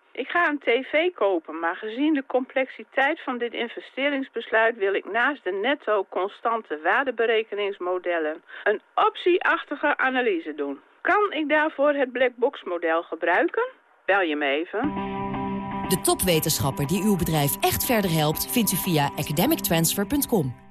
Ik ga een tv kopen, maar gezien de complexiteit van dit investeringsbesluit wil ik naast de netto constante waardeberekeningsmodellen een optieachtige analyse doen. Kan ik daarvoor het blackbox model gebruiken? Bel je me even. De topwetenschapper die uw bedrijf echt verder helpt... vindt u via academictransfer.com.